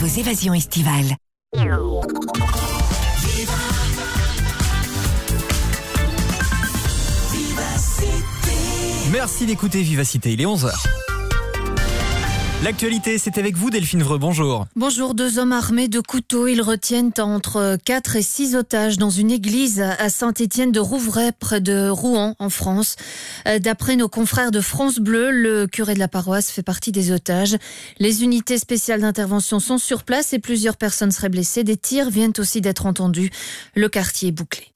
vos évasions estivales. Merci d'écouter Vivacité, il est 11h. L'actualité, c'est avec vous Delphine Vreux, bonjour. Bonjour, deux hommes armés de couteaux, ils retiennent entre 4 et 6 otages dans une église à Saint-Étienne de Rouvray, près de Rouen, en France. Euh, d'après nos confrères de France Bleu, le curé de la paroisse fait partie des otages. Les unités spéciales d'intervention sont sur place et plusieurs personnes seraient blessées. Des tirs viennent aussi d'être entendus. Le quartier est bouclé.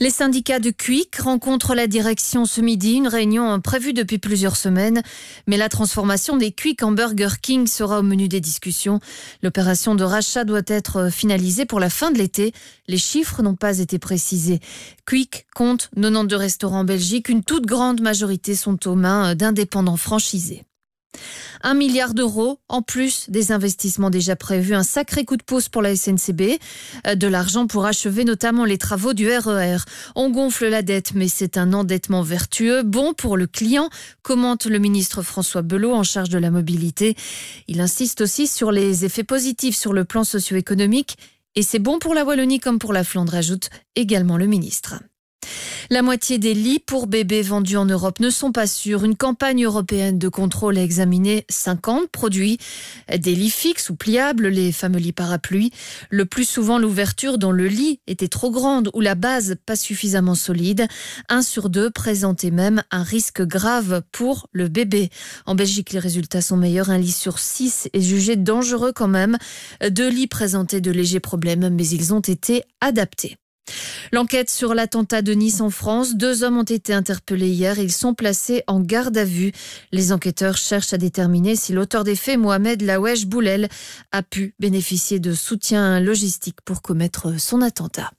Les syndicats de Quick rencontrent la direction ce midi, une réunion prévue depuis plusieurs semaines. Mais la transformation des Quick en Burger King sera au menu des discussions. L'opération de rachat doit être finalisée pour la fin de l'été. Les chiffres n'ont pas été précisés. Quick compte 92 restaurants en Belgique. Une toute grande majorité sont aux mains d'indépendants franchisés. Un milliard d'euros en plus des investissements déjà prévus. Un sacré coup de pouce pour la SNCB. Euh, de l'argent pour achever notamment les travaux du RER. E On gonfle la dette, mais c'est un endettement vertueux, bon pour le client, commente le ministre François Belot en charge de la mobilité. Il insiste aussi sur les effets positifs sur le plan socio-économique. Et c'est bon pour la Wallonie comme pour la Flandre, ajoute également le ministre. La moitié des lits pour bébés vendus en Europe ne sont pas sûrs. Une campagne européenne de contrôle a examiné 50 produits, des lits fixes ou pliables, les fameux lits parapluies. Le plus souvent, l'ouverture dans le lit était trop grande ou la base pas suffisamment solide. Un sur deux présentait même un risque grave pour le bébé. En Belgique, les résultats sont meilleurs. Un lit sur six est jugé dangereux quand même. Deux lits présentaient de légers problèmes, mais ils ont été adaptés. L'enquête sur l'attentat de Nice en France, deux hommes ont été interpellés hier. Ils sont placés en garde à vue. Les enquêteurs cherchent à déterminer si l'auteur des faits, Mohamed Lawesh Boulel, a pu bénéficier de soutien logistique pour commettre son attentat.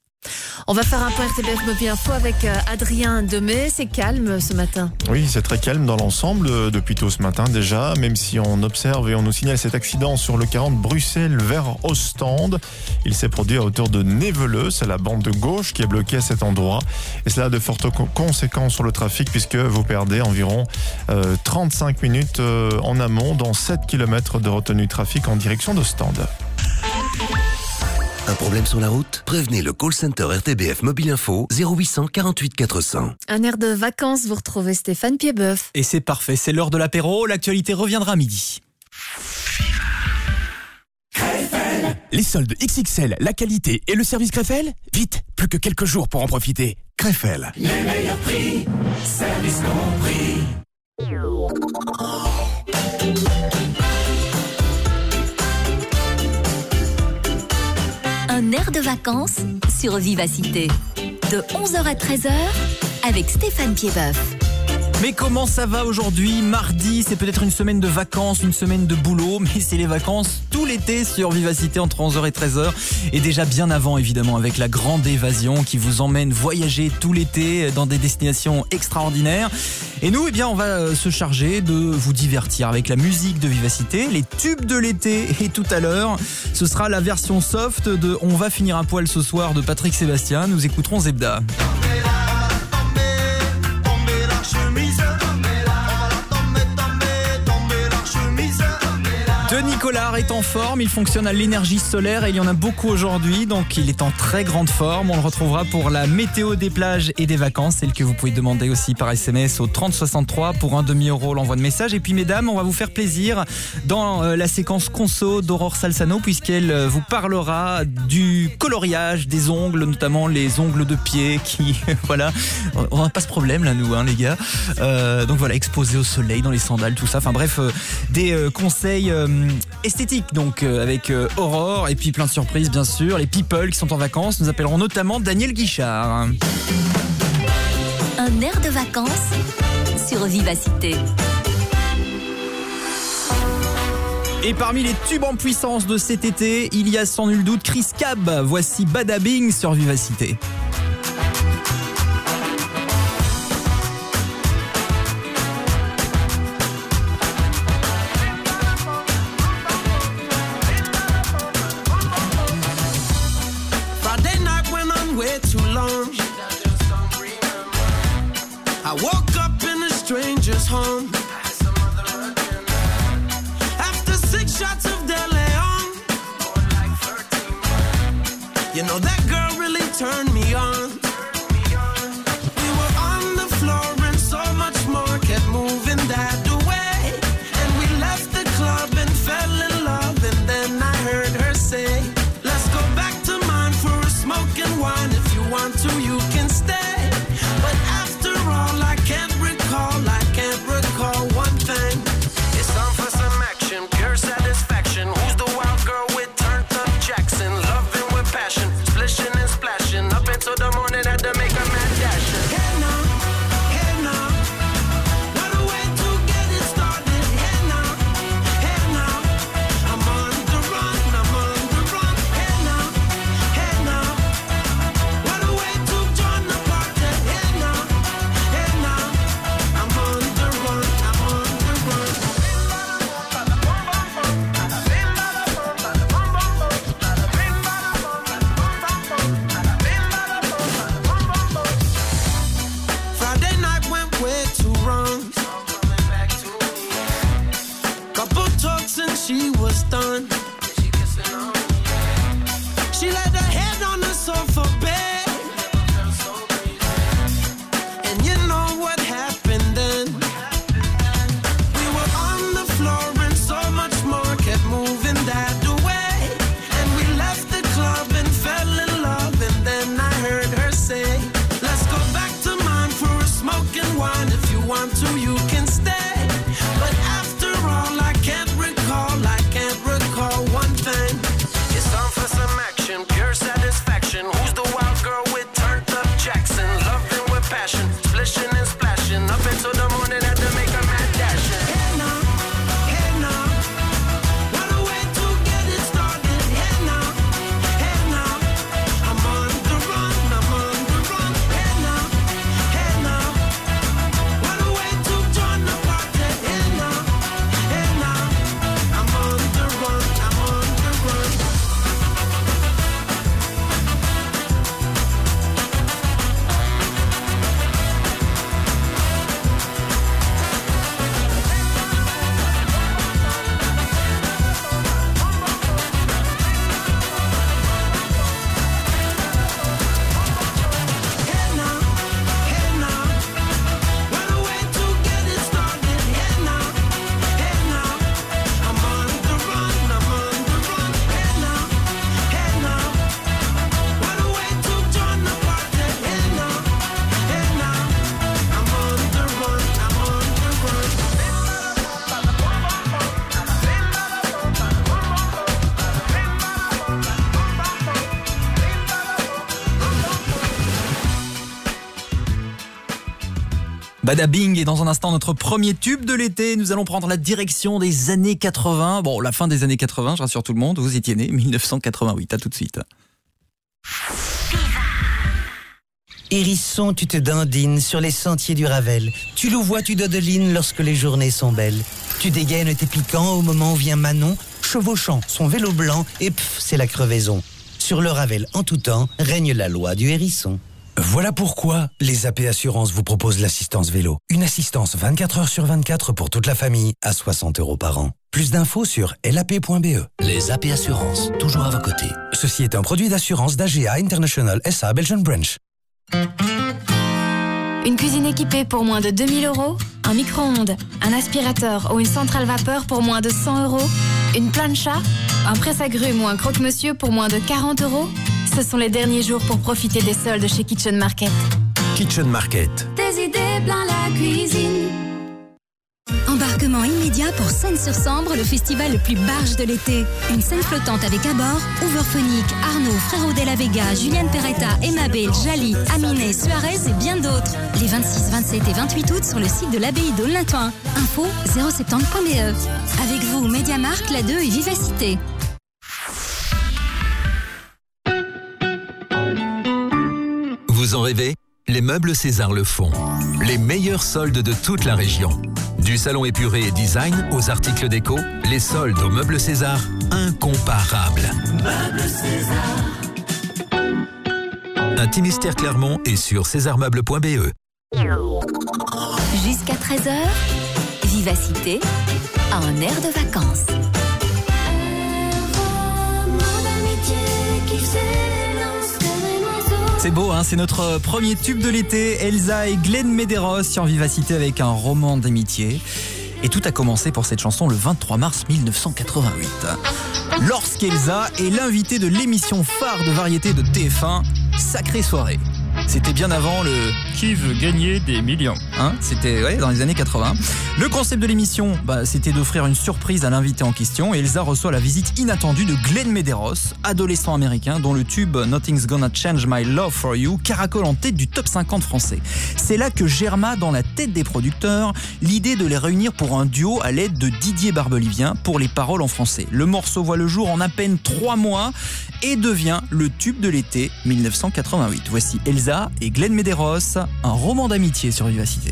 On va faire un point RTBF Mobile Info avec euh, Adrien Demey. C'est calme ce matin. Oui, c'est très calme dans l'ensemble euh, depuis tôt ce matin déjà, même si on observe et on nous signale cet accident sur le 40 Bruxelles vers Ostende. Il s'est produit à hauteur de Néveleux, c'est la bande de gauche qui est bloquée à cet endroit. Et cela a de fortes conséquences sur le trafic puisque vous perdez environ 35 euh, minutes en amont dans 7 km de retenue trafic en direction d'Ostende. Un problème sur la route? Prévenez le call center RTBF Mobile Info 0800 48 400. Un air de vacances, vous retrouvez Stéphane Piedboeuf. Et c'est parfait, c'est l'heure de l'apéro, l'actualité reviendra à midi. Les soldes XXL, la qualité et le service Krefel Vite, plus que quelques jours pour en profiter. Krefel. Les meilleurs prix, service compris. Un air de vacances sur Vivacité. De 11h à 13h avec Stéphane Piedboeuf. Mais comment ça va aujourd'hui? Mardi, c'est peut-être une semaine de vacances, une semaine de boulot, mais c'est les vacances tout l'été sur Vivacité entre 11h et 13h. Et déjà bien avant, évidemment, avec la grande évasion qui vous emmène voyager tout l'été dans des destinations extraordinaires. Et nous, eh bien, on va euh, se charger de vous divertir avec la musique de Vivacité, les tubes de l'été. Et tout à l'heure, ce sera la version soft de On va finir un poil ce soir de Patrick Sébastien. Nous écouterons Zebda. Collard est en forme, il fonctionne à l'énergie solaire et il y en a beaucoup aujourd'hui, donc il est en très grande forme. On le retrouvera pour la météo des plages et des vacances, celle que vous pouvez demander aussi par SMS au 3063 pour un demi-euro l'envoi de message. Et puis mesdames, on va vous faire plaisir dans euh, la séquence conso d'Aurore Salsano puisqu'elle euh, vous parlera du coloriage des ongles, notamment les ongles de pied qui, voilà, on n'a pas ce problème là nous, hein, les gars. Euh, donc voilà, exposé au soleil dans les sandales, tout ça. Enfin bref, des conseils esthétique donc euh, avec euh, Aurore et puis plein de surprises bien sûr. Les people qui sont en vacances, nous appellerons notamment Daniel Guichard. Un air de vacances sur Vivacité. Et parmi les tubes en puissance de cet été, il y a sans nul doute Chris Cab. Voici Badabing sur Vivacité. You know that girl really turned me on. Badabing et dans un instant notre premier tube de l'été. Nous allons prendre la direction des années 80. Bon, la fin des années 80, je rassure tout le monde. Vous étiez né 1988. À tout de suite. Hérisson, tu te dandines sur les sentiers du Ravel. Tu louvois, tu dodelines lorsque les journées sont belles. Tu dégaines tes piquants au moment où vient Manon, chevauchant son vélo blanc et pff, c'est la crevaison. Sur le Ravel, en tout temps, règne la loi du hérisson. Voilà pourquoi les AP Assurances vous proposent l'assistance vélo. Une assistance 24 heures sur 24 pour toute la famille à 60 euros par an. Plus d'infos sur lap.be. Les AP Assurances, toujours à vos côtés. Ceci est un produit d'assurance d'AGA International SA Belgian Branch. Une cuisine équipée pour moins de 2000 euros Un micro-ondes, un aspirateur ou une centrale vapeur pour moins de 100 euros Une plancha Un presse-agrumes ou un croque-monsieur pour moins de 40 euros Ce sont les derniers jours pour profiter des soldes chez Kitchen Market. Kitchen Market. Des idées plein la cuisine Embarquement immédiat pour Seine-sur-Sambre, le festival le plus barge de l'été. Une scène flottante avec à bord Overphonic, Arnaud, Frérot de la Vega, Juliane Peretta, Emabel, Jali, Aminé, Suarez et bien d'autres. Les 26, 27 et 28 août sur le site de l'abbaye d'Aulnatoin. Info 070.be. Avec vous, Mediamarkt, La 2 et Vivacité. Vous en rêvez? Les meubles César le font. Les meilleurs soldes de toute la région. Du salon épuré et design aux articles déco, les soldes aux meubles César, incomparables. Meubles César. Intimistère Clermont est sur césarmeuble.be. Jusqu'à 13h, Vivacité, un air de vacances. Qui. C'est beau, hein c'est notre premier tube de l'été. Elsa et Glenn Medeiros sur Vivacité avec un roman d'amitié. Et tout a commencé pour cette chanson le 23 mars 1988. Lorsqu'Elsa est l'invitée de l'émission phare de variété de TF1, Sacrée soirée. C'était bien avant le qui veut gagner des millions. Hein c'était dans les années 80. Le concept de l'émission, bah, c'était d'offrir une surprise à l'invité en question. Et Elsa reçoit la visite inattendue de Glenn Medeiros, adolescent américain dont le tube Nothing's Gonna Change My Love for You caracole en tête du top 50 français. C'est là que germa dans la tête des producteurs l'idée de les réunir pour un duo à l'aide de Didier Barbelivien pour les paroles en français. Le morceau voit le jour en à peine trois mois et devient le tube de l'été 1988. Voici Elsa et Glenn Medeiros, un roman d'amitié sur Vivacité.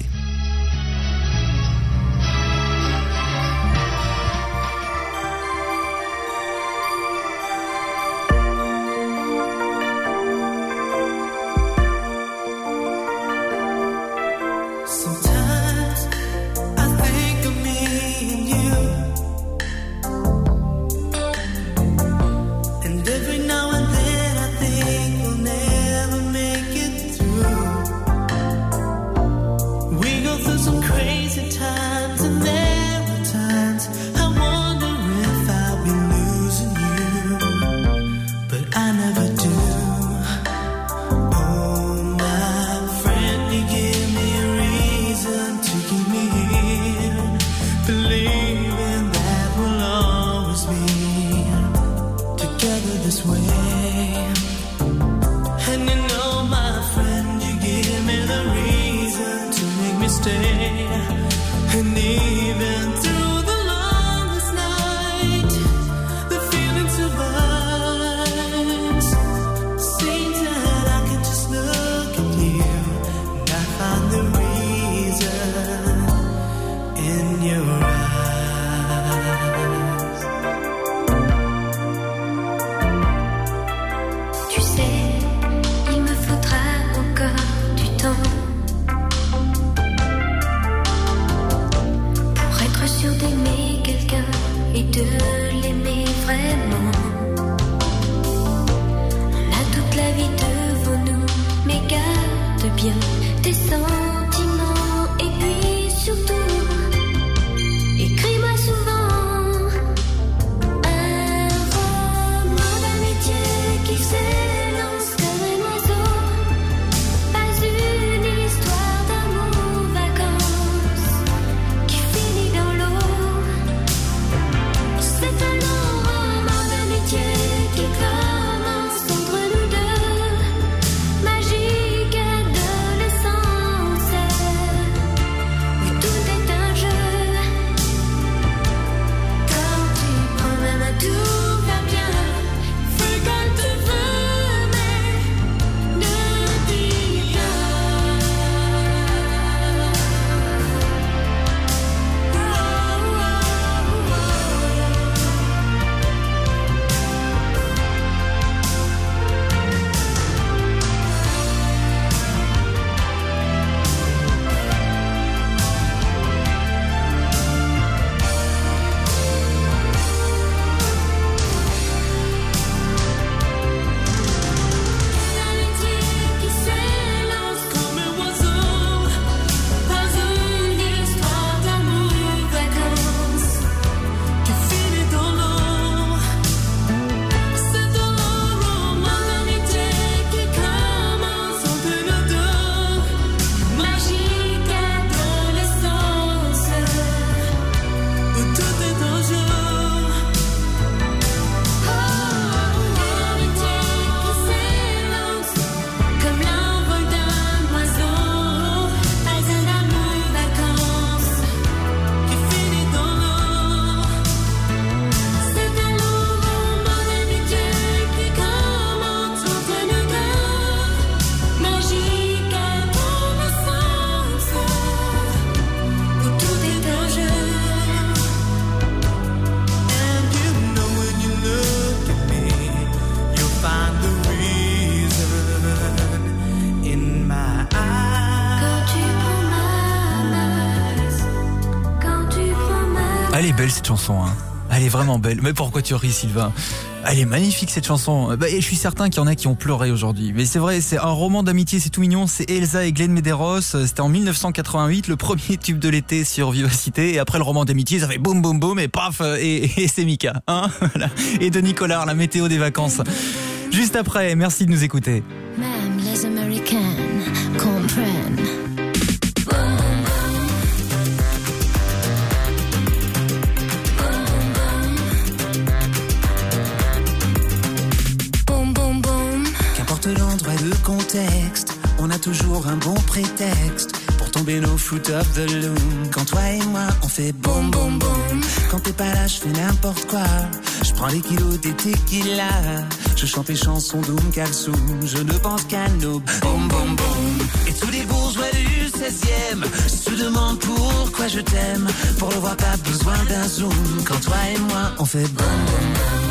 Hein. Elle est vraiment belle. Mais pourquoi tu ris, Sylvain? Elle est magnifique cette chanson. Bah, et je suis certain qu'il y en a qui ont pleuré aujourd'hui. Mais c'est vrai, c'est un roman d'amitié, c'est tout mignon. C'est Elsa et Glenn Medeiros. C'était en 1988, le premier tube de l'été sur Vivacité. Et après le roman d'amitié, ça fait boum boum boum et paf et, et c'est Mika. Hein et de Nicolas, la météo des vacances. Juste après, merci de nous écouter. Toujours un bon prétexte pour tomber nos fruit of the loom. Quand toi et moi on fait boum boum boum. Quand t'es pas là, je fais n'importe quoi. Je prends les kilos des tequila. Je chante les chansons d'Oum Kalsoum. Je ne pense qu'à nos boum boum boum. Et tous les bourgeois du 16e se demandent pourquoi je t'aime. Pour le voir, pas besoin d'un zoom. Quand toi et moi on fait boum boum boum.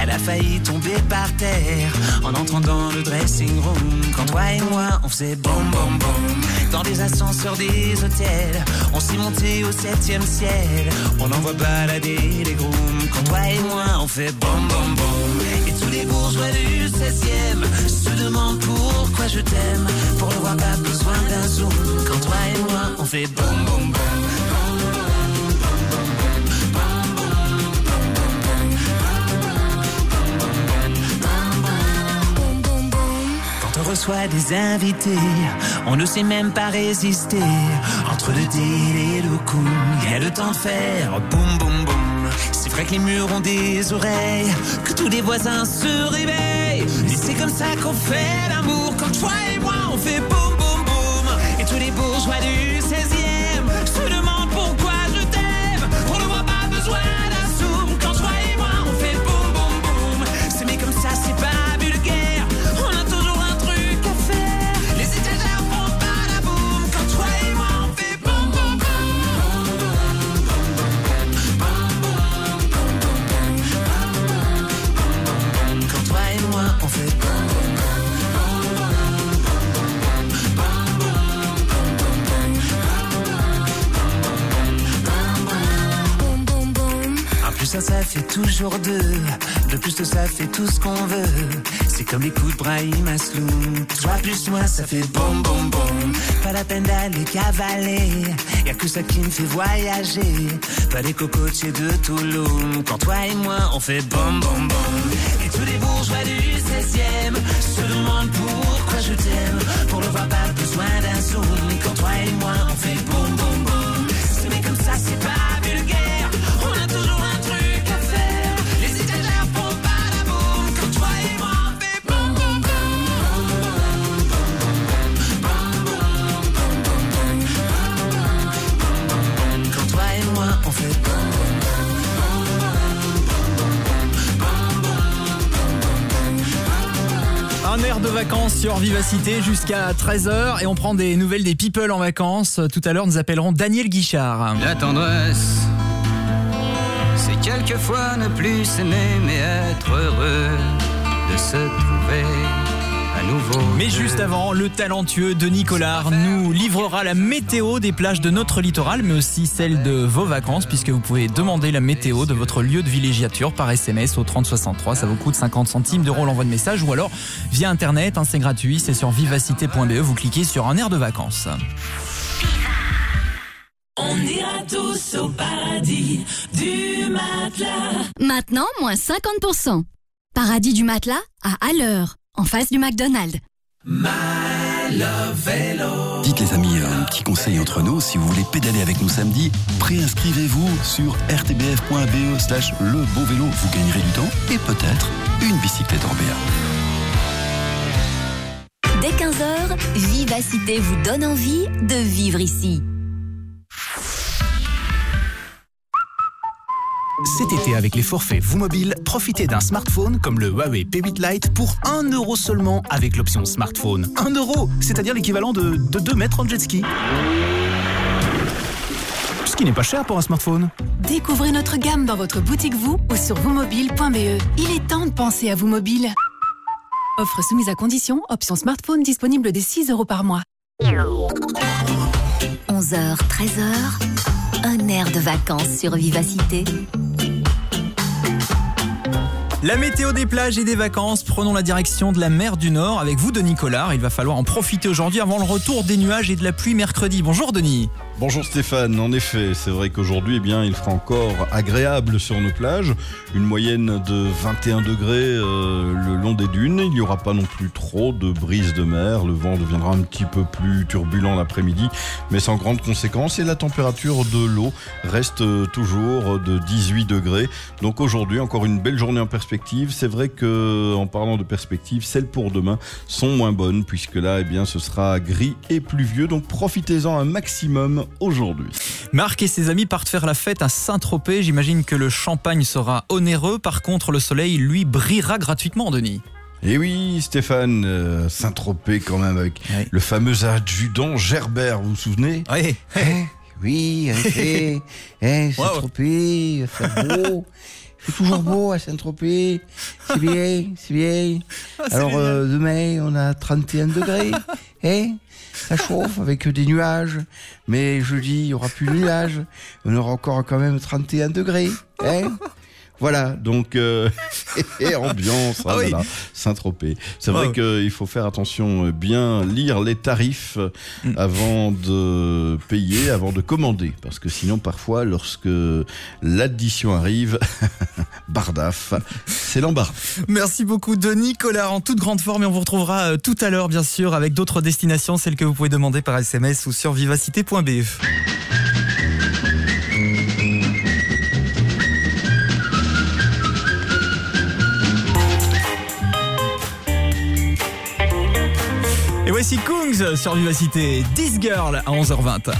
Elle a failli tomber par terre en entrant dans le dressing room. Quand toi et moi on faisait boum boum boum dans les ascenseurs des hôtels, on s'est monté au septième ciel. On envoie balader les grooms. Quand toi et moi on fait boum boum boum et tous les bourgeois du 16e se demandent pourquoi je t'aime. Pour le voir pas besoin d'un zoom. Quand toi et moi on fait boum boum boum. Reçoit des invités, on ne sait même pas résister. Entre le deal et le coup, il y a le temps de faire boum boum boum. C'est vrai que les murs ont des oreilles, que tous les voisins se réveillent. C'est comme ça qu'on fait l'amour. Quand toi et moi on fait boum plus ça, ça fait toujours deux. De plus que ça fait tout ce qu'on veut. C'est comme les coups de Brahim Asloum. Toi plus moi, ça fait boum boum boum. Pas la peine d'aller cavaler. Y a que ça qui me fait voyager. Pas les cocotiers de Toulouse. Quand toi et moi, on fait boum boum boum. Et tous les bourgeois du 16e se demandent pourquoi je t'aime. Pour le voir, pas besoin d'un zoom. Quand toi et moi, on fait sur Vivacité jusqu'à 13h et on prend des nouvelles des people en vacances. Tout à l'heure, nous appellerons Daniel Guichard. La tendresse, c'est quelquefois ne plus s'aimer, mais être heureux de se trouver nouveau. Mais juste avant, le talentueux Denis Collard nous livrera la météo des plages de notre littoral, mais aussi celle de vos vacances, puisque vous pouvez demander la météo de votre lieu de villégiature par SMS au 3063. Ça vous coûte 50 centimes d'euros l'envoi de message, ou alors via Internet, hein, c'est gratuit, c'est sur vivacité.be, vous cliquez sur un air de vacances. On ira tous au paradis du matelas. Maintenant, moins 50%. Paradis du matelas à Alleur, en face du McDonald's. Dites les amis, un petit conseil entre nous, si vous voulez pédaler avec nous samedi, préinscrivez-vous sur rtbf.be slash le beau vélo, vous gagnerez du temps et peut-être une bicyclette en BA. Dès 15h, Vivacité vous donne envie de vivre ici. Cet été, avec les forfaits Vous Mobile, profitez d'un smartphone comme le Huawei P8 Lite pour 1 euro seulement avec l'option smartphone. 1 euro, c'est-à-dire l'équivalent de, de 2 mètres en jet ski. Ce qui n'est pas cher pour un smartphone. Découvrez notre gamme dans votre boutique vous ou sur vousmobile.be. Il est temps de penser à vous mobile. Offre soumise à condition, option smartphone disponible dès 6 euros par mois. 11h, 13h, un air de vacances sur Vivacité. La météo des plages et des vacances, prenons la direction de la mer du Nord avec vous, Denis Collard. Il va falloir en profiter aujourd'hui avant le retour des nuages et de la pluie mercredi. Bonjour, Denis. Bonjour Stéphane, en effet, c'est vrai qu'aujourd'hui, eh bien, il fera encore agréable sur nos plages, une moyenne de 21 degrés euh, le long des dunes. Il n'y aura pas non plus trop de brise de mer, le vent deviendra un petit peu plus turbulent l'après-midi, mais sans grande conséquence. Et la température de l'eau reste euh, toujours de 18 degrés. Donc aujourd'hui, encore une belle journée en perspective. C'est vrai que, en parlant de perspective, celles pour demain sont moins bonnes, puisque là, eh bien, ce sera gris et pluvieux. Donc profitez-en un maximum aujourd'hui. Marc et ses amis partent faire la fête à Saint-Tropez. J'imagine que le champagne sera onéreux. Par contre, le soleil, lui, brillera gratuitement, Denis. Et Eh oui, Stéphane, euh, Saint-Tropez quand même, avec le fameux adjudant Gerbert, vous vous souvenez Oui. Oui, en effet. Eh, Saint-Tropez, beau. Il fait toujours beau à Saint-Tropez. C'est bien, c'est bien. Alors, euh, demain, on a 31 degrés. Eh, ça chauffe avec des nuages. Mais jeudi, il n'y aura plus de nuages. On aura encore quand même 31 degrés. Eh Voilà, donc euh, et ambiance, ah Ah oui. Saint-Tropez. C'est vrai Ouais. qu'il faut faire attention, euh, bien lire les tarifs euh, Mm. avant de payer, avant de commander, parce que sinon parfois, lorsque l'addition arrive, bardaf, c'est l'embarras. Merci beaucoup, Denis Collard, en toute grande forme. Et on vous retrouvera euh, tout à l'heure, bien sûr, avec d'autres destinations, celles que vous pouvez demander par SMS ou sur vivacité.be. voici Kungs sur Vivacité, This Girl à 11h20.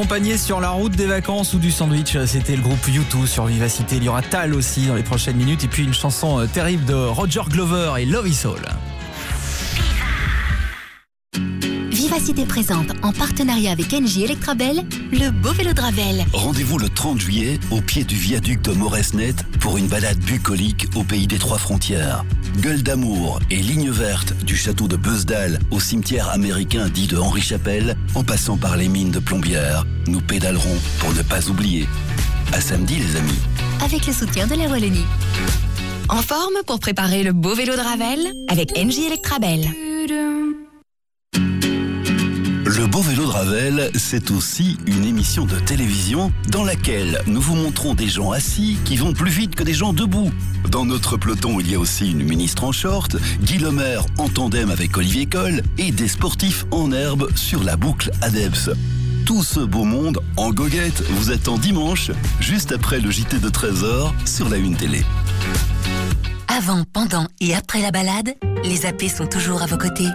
Accompagner sur la route des vacances ou du sandwich, c'était le groupe U2 sur Vivacité. Il y aura Tal aussi dans les prochaines minutes. Et puis une chanson euh, terrible de Roger Glover et Love Is All. Vivacité présente, en partenariat avec NJ Electrabel, le beau vélo de Ravel. Rendez-vous le 30 juillet au pied du viaduc de Moresnet pour une balade bucolique au pays des trois frontières. Gueule d'amour et ligne verte du château de Beusdal au cimetière américain dit de Henri Chapelle, en passant par les mines de Plombières, nous pédalerons pour ne pas oublier. À samedi les amis. avec le soutien de la Wallonie. En forme pour préparer le beau vélo de Ravel avec NJ Electrabel. Le beau vélo de Ravel, c'est aussi une émission de télévision dans laquelle nous vous montrons des gens assis qui vont plus vite que des gens debout. Dans notre peloton, il y a aussi une ministre en short, Guy Lemaire en tandem avec Olivier Coll et des sportifs en herbe sur la boucle Adebs. Tout ce beau monde en goguette vous attend dimanche, juste après le JT de Trésor sur la Une Télé. Avant, pendant et après la balade, les AP sont toujours à vos côtés.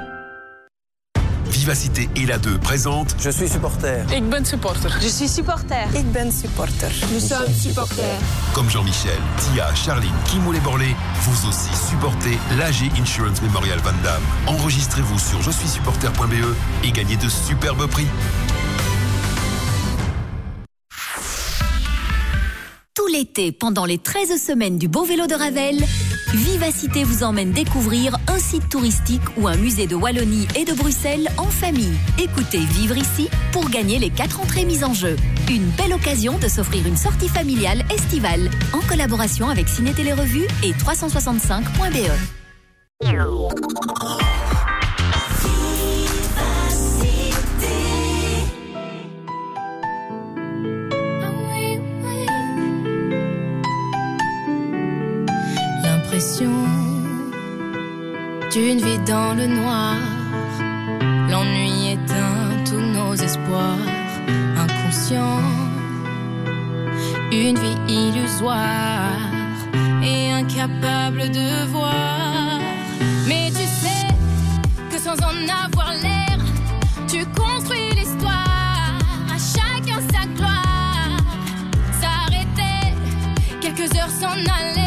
Vivacité et la 2 présente Je suis supporter. Ik ben supporter. Je suis supporter. Ik ben supporter. Nous sommes supporters. Comme Jean-Michel, Tia, Charline, Kim les Borlé, vous aussi supportez l'AG Insurance Memorial Van Damme. Enregistrez-vous sur je suis supporter.be et gagnez de superbes prix. L'été, pendant les 13 semaines du beau vélo de Ravel, Vivacité vous emmène découvrir un site touristique ou un musée de Wallonie et de Bruxelles en famille. Écoutez Vivre ici pour gagner les 4 entrées mises en jeu. Une belle occasion de s'offrir une sortie familiale estivale en collaboration avec Ciné Télé Revue et 365.be. D'une vie dans le noir. L'ennui éteint tous nos espoirs. Inconscient, une vie illusoire et incapable de voir. Mais tu sais que sans en avoir l'air, tu construis l'histoire. À chacun sa gloire. S'arrêter, quelques heures s'en aller,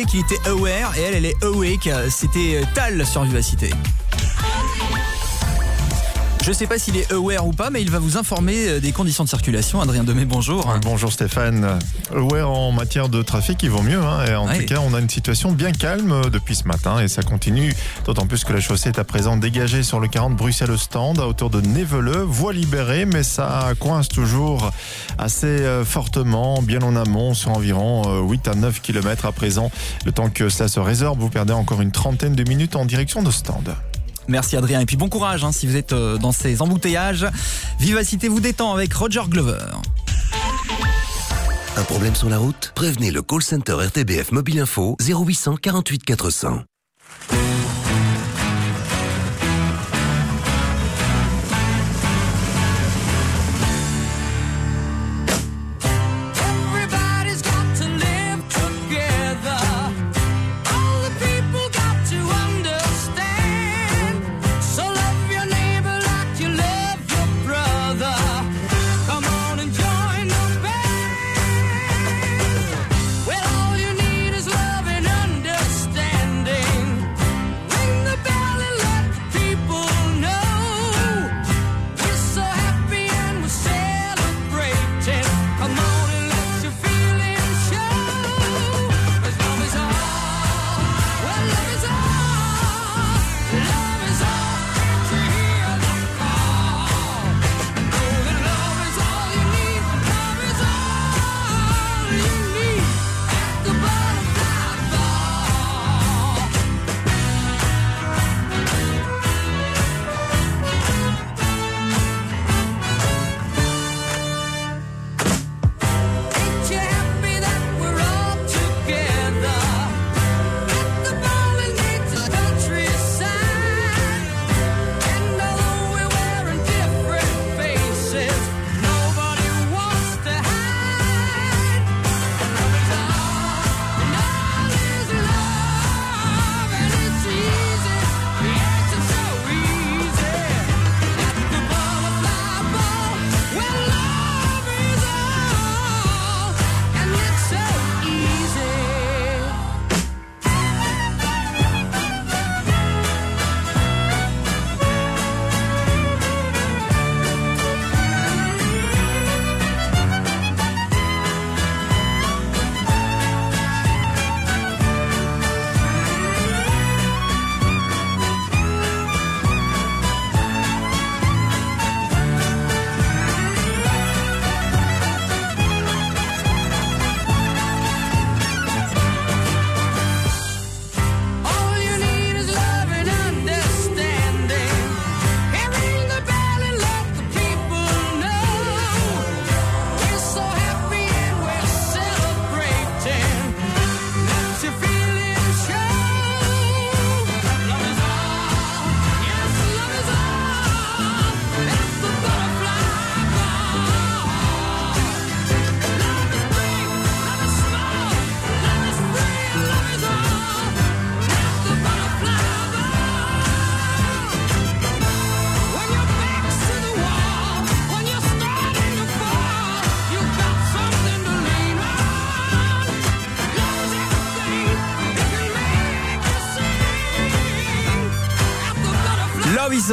qu'il était aware et elle, elle est awake. C'était Tal sur Vivacité. Je sais pas s'il est aware ou pas, mais il va vous informer euh, des conditions de circulation. Adrien Demey, bonjour. Bonjour Stéphane. Aware en matière de trafic, il vaut mieux. hein. Et en Ouais. tout cas, on a une situation bien calme euh, depuis ce matin et ça continue. D'autant plus que la chaussée est à présent dégagée sur le 40 Bruxelles-Stand à hauteur de Néveleux. Voie libérée, mais ça coince toujours assez euh, fortement, bien en amont, sur environ euh, 8 à 9 km à présent. Le temps que cela se résorbe, vous perdez encore une trentaine de minutes en direction de Stand. Merci Adrien. Et puis bon courage hein, si vous êtes euh, dans ces embouteillages. Vivacité vous détend avec Roger Glover. Un problème sur la route? Prévenez le call center RTBF Mobile Info 0800 48 400.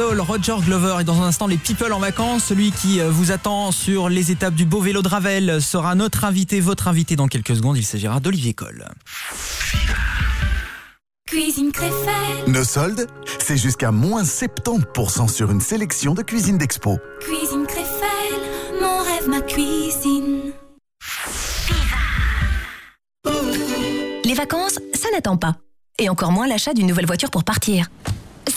Roger Glover et dans un instant les people en vacances, celui qui euh, vous attend sur les étapes du beau vélo de Ravel sera notre invité, votre invité dans quelques secondes, il s'agira d'Olivier Coll. Cuisine Créfelle, Nos soldes, c'est jusqu'à moins 70% sur une sélection de cuisine d'expo. cuisine Créfelle, mon rêve, ma cuisine. Les vacances, ça n'attend pas. Et encore moins l'achat d'une nouvelle voiture pour partir.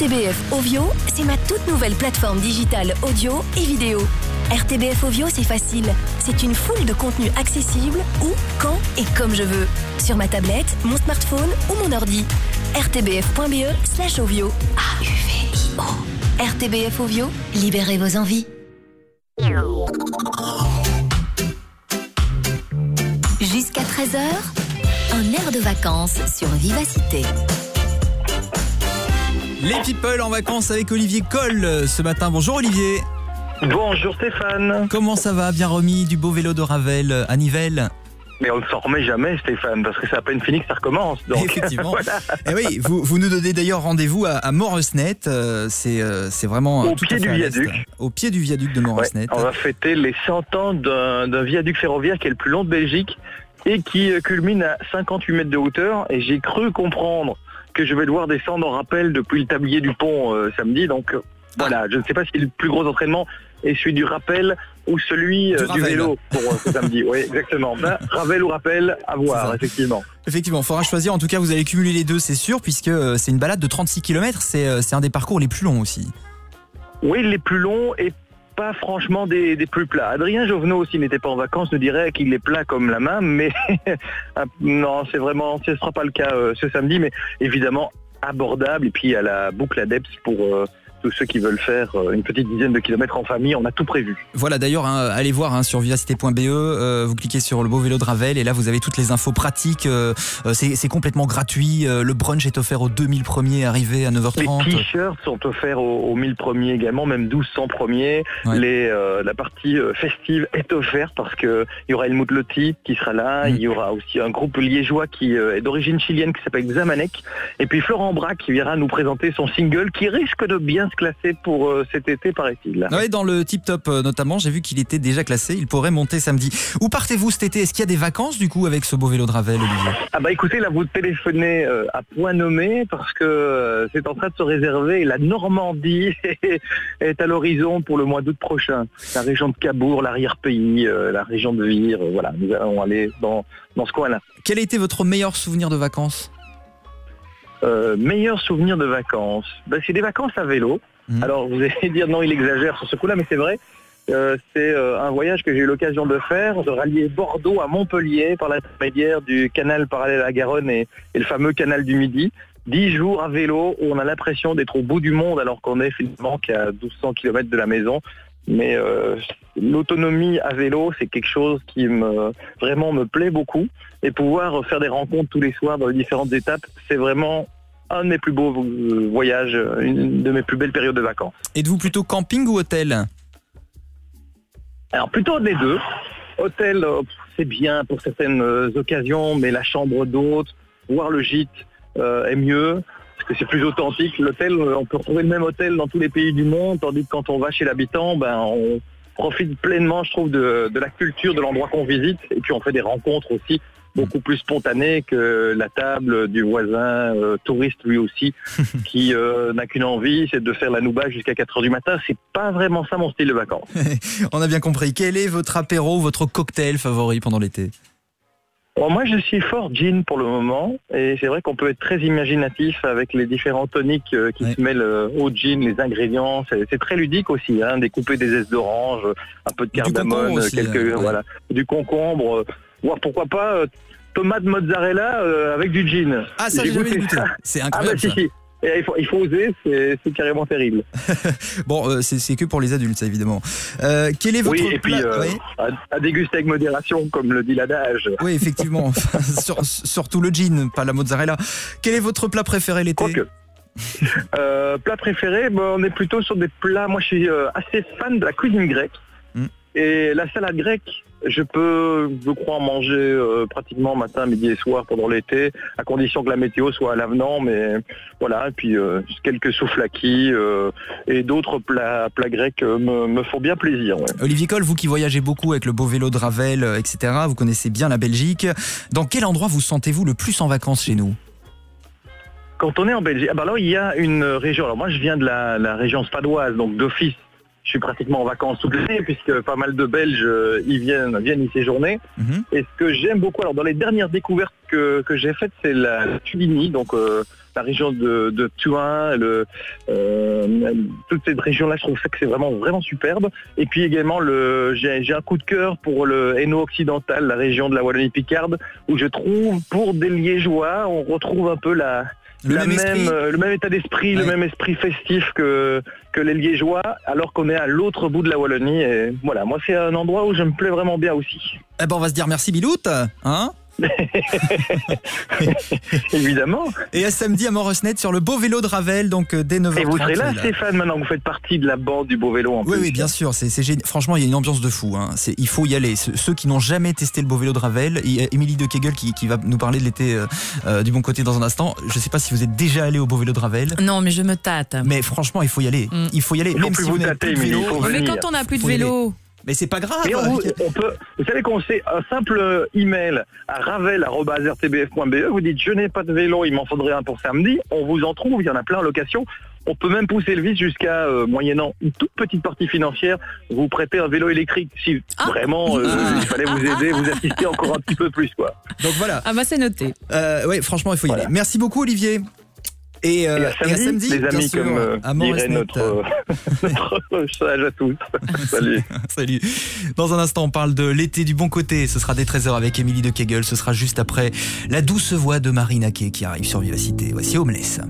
RTBF Ovio, c'est ma toute nouvelle plateforme digitale audio et vidéo. RTBF Ovio, c'est facile. C'est une foule de contenus accessibles où, quand et comme je veux. Sur ma tablette, mon smartphone ou mon ordi. rtbf.be slash Ovio. RTBF Ovio, libérez vos envies. Jusqu'à 13h, un air de vacances sur Vivacité. Les people en vacances avec Olivier Coll euh, ce matin. Bonjour Olivier. Bonjour Stéphane. Comment ça va? Bien remis du beau vélo de Ravel euh, à Nivelles? Mais on ne s'en remet jamais Stéphane, parce que c'est à peine fini que ça recommence. Donc, Effectivement. voilà. Eh oui, vous, vous nous donnez d'ailleurs rendez-vous à, à Moresnet. euh, c'est euh, c'est vraiment Au tout pied à fait du viaduc. Au pied du viaduc de Ouais, Moresnet. on va fêter les 100 ans d'un viaduc ferroviaire qui est le plus long de Belgique et qui culmine à 58 mètres de hauteur. Et j'ai cru comprendre que je vais devoir descendre en rappel depuis le tablier du pont euh, samedi. Donc euh, voilà, je ne sais pas si le plus gros entraînement est celui du rappel ou celui euh, Du du, Ravel. vélo pour ce samedi. Oui, exactement. Ben, rappel ou rappel, à voir, effectivement. Effectivement, faudra choisir. En tout cas, vous allez cumuler les deux, c'est sûr, puisque c'est une balade de 36 km. C'est c'est un des parcours les plus longs aussi. Oui, les plus longs et franchement des, plus plats. Adrien Jovenot aussi n'était pas en vacances, nous dirait qu'il est plat comme la main, mais ah, non, c'est vraiment, ce sera pas le cas euh, ce samedi, mais évidemment abordable. Et puis à la boucle Adeps pour euh, tous ceux qui veulent faire euh, une petite dizaine de kilomètres en famille, on a tout prévu. Voilà, d'ailleurs, hein, allez voir hein, sur vivacité.be, euh, vous cliquez sur le beau vélo de Ravel et là vous avez toutes les infos pratiques. euh, euh, c'est complètement gratuit. le brunch est offert aux 2000 premiers arrivés à Les 9h30. t-shirts sont offerts aux, aux 1000 premiers également, même 1200 premiers. Les, euh, la partie festive est offerte parce que il y aura Helmut Lotti qui sera là. Il y aura aussi un groupe liégeois qui est d'origine chilienne qui s'appelle Xamanek. Et puis Florent Braque qui viendra nous présenter son single qui risque de bien se classer pour euh, cet été, paraît-il. Ouais, dans le tip top euh, notamment, j'ai vu qu'il était déjà classé. Il pourrait monter samedi. Où partez-vous cet été? Est-ce qu'il y a des vacances du coup avec ce beau vélo de Ravel, Olivier? Ah bah écoutez, là vous téléphonez euh, à point nommé parce que c'est en train de se réserver. La Normandie est à l'horizon pour le mois d'août prochain. La région de Cabourg, l'arrière-pays, la région de Vire, voilà, nous allons aller dans, dans ce coin-là. Quel a été votre meilleur souvenir de vacances? Euh, meilleur souvenir de vacances bah, C'est des vacances à vélo. Alors vous allez dire non, il exagère sur ce coup-là, mais c'est vrai. Euh, c'est euh, un voyage que j'ai eu l'occasion de faire, de rallier Bordeaux à Montpellier par l'intermédiaire du canal parallèle à la Garonne et, et le fameux canal du Midi. Dix jours à vélo où on a l'impression d'être au bout du monde alors qu'on est finalement qu'à 1200 km de la maison. Mais euh, l'autonomie à vélo, c'est quelque chose qui me vraiment me plaît beaucoup. Et pouvoir faire des rencontres tous les soirs dans les différentes étapes, c'est vraiment un de mes plus beaux euh, voyages, une de mes plus belles périodes de vacances. Êtes-vous plutôt camping ou hôtel? Alors plutôt des deux. Hôtel, euh, c'est bien pour certaines occasions, mais la chambre d'hôte, voir le gîte euh, est mieux. Parce que c'est plus authentique. L'hôtel, on peut retrouver le même hôtel dans tous les pays du monde, tandis que quand on va chez l'habitant, ben on profite pleinement, je trouve, de, de la culture de l'endroit qu'on visite. Et puis on fait des rencontres aussi beaucoup plus spontanées que la table du voisin euh, touriste lui aussi, qui euh, n'a qu'une envie, c'est de faire la nouba jusqu'à 4 heures du matin. C'est pas vraiment ça mon style de vacances. On a bien compris. Quel est votre apéro, votre cocktail favori pendant l'été? Bon, moi, je suis fort gin pour le moment, et c'est vrai qu'on peut être très imaginatif avec les différents toniques euh, qui se mêlent euh, au gin, les ingrédients. C'est très ludique aussi, hein, découper des zestes d'orange, un peu de aussi, quelques ouais. voilà, du concombre, euh, voire pourquoi pas tomate mozzarella euh, avec du gin. Ah, ça, j'ai jamais goûté. C'est incroyable, Ah bah, si, ça. si. Et il, faut, il faut oser, c'est carrément terrible. Bon, euh, c'est que pour les adultes, ça, évidemment. Euh, quel est votre oui, et puis euh, à, à déguster avec modération, comme le dit l'adage. Oui, effectivement. Sur- surtout le gin, pas la mozzarella. Quel est votre plat préféré l'été? Plat préféré, bon, on est plutôt sur des plats. Moi, je suis assez fan de la cuisine grecque. Mm. Et la salade grecque, je peux, je crois, manger euh, pratiquement matin, midi et soir pendant l'été, à condition que la météo soit à l'avenant. Mais voilà, et puis euh, quelques souflakis euh, et d'autres plats, plats grecs euh, me, me font bien plaisir. ouais. Olivier Coll, vous qui voyagez beaucoup avec le beau vélo de Ravel, etc., vous connaissez bien la Belgique. Dans quel endroit vous sentez-vous le plus en vacances chez nous? Quand on est en Belgique, ah bah alors il y a une région. Alors moi je viens de la, la région spadoise, donc d'office je suis pratiquement en vacances toute l'année puisque pas mal de Belges euh, y viennent, viennent y séjourner. Mhm. Et ce que j'aime beaucoup, alors dans les dernières découvertes que, que j'ai faites, c'est la, la Tuligny, donc euh, la région de, de le, euh, toute cette région-là, je trouve ça que c'est vraiment vraiment superbe. Et puis également, le, j'ai, j'ai un coup de cœur pour le Hainaut occidental, la région de la Wallonie-Picarde, où je trouve pour des Liégeois, on retrouve un peu la Le la même esprit. euh, le même état d'esprit, le même esprit festif que, que les Liégeois, alors qu'on est à l'autre bout de la Wallonie. Et voilà, moi c'est un endroit où je me plais vraiment bien aussi. Eh ben, on va se dire merci Bilout, hein Évidemment. Et à samedi à Moresnet sur le beau vélo de Ravel, donc euh, dès 9h30. Et vous serez là, Stéphane, maintenant que vous faites partie de la bande du beau vélo en Oui, plus. oui, bien sûr. C'est, génial. Franchement, il y a une ambiance de fou. Hein. C'est, il faut y aller. Ceux, qui n'ont jamais testé le beau vélo de Ravel, il y a Émilie de Kegel qui, qui va nous parler de l'été euh, euh, du bon côté dans un instant. Je ne sais pas si vous êtes déjà allé au beau vélo de Ravel. Non, mais je me tâte. Mais franchement, il faut y aller. Il faut y aller. Même plus si vous vous n'avez tâter, plus de vélo. Mais quand on n'a plus de vélo. Mais c'est pas grave. Et on peut, vous savez qu'on sait un simple email à ravel.rtbf.be, vous dites je n'ai pas de vélo, il m'en faudrait un pour samedi, on vous en trouve, il y en a plein en location. On peut même pousser le vice jusqu'à, euh, moyennant une toute petite partie financière, vous prêter un vélo électrique. Si vraiment euh, il fallait vous aider, vous assister encore un petit peu plus. quoi. Donc voilà. Ah bah c'est noté. Euh, ouais, franchement, il faut y aller. Merci beaucoup, Olivier. Et, euh, Et à samedi, les bien amis, sûr, comme euh, à dirait Moresnet. notre, euh, notre sage à tous. Salut. Salut. Dans un instant, on parle de l'été du bon côté. Ce sera dès 13h avec Émilie de Kegel. Ce sera juste après la douce voix de Marine Naquet qui arrive sur Vivacité. Voici Homeless.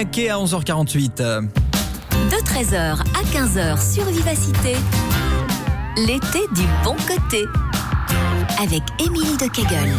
À 11h48. De 13h à 15h sur Vivacité, l'été du bon côté. Avec Émilie de Kegel.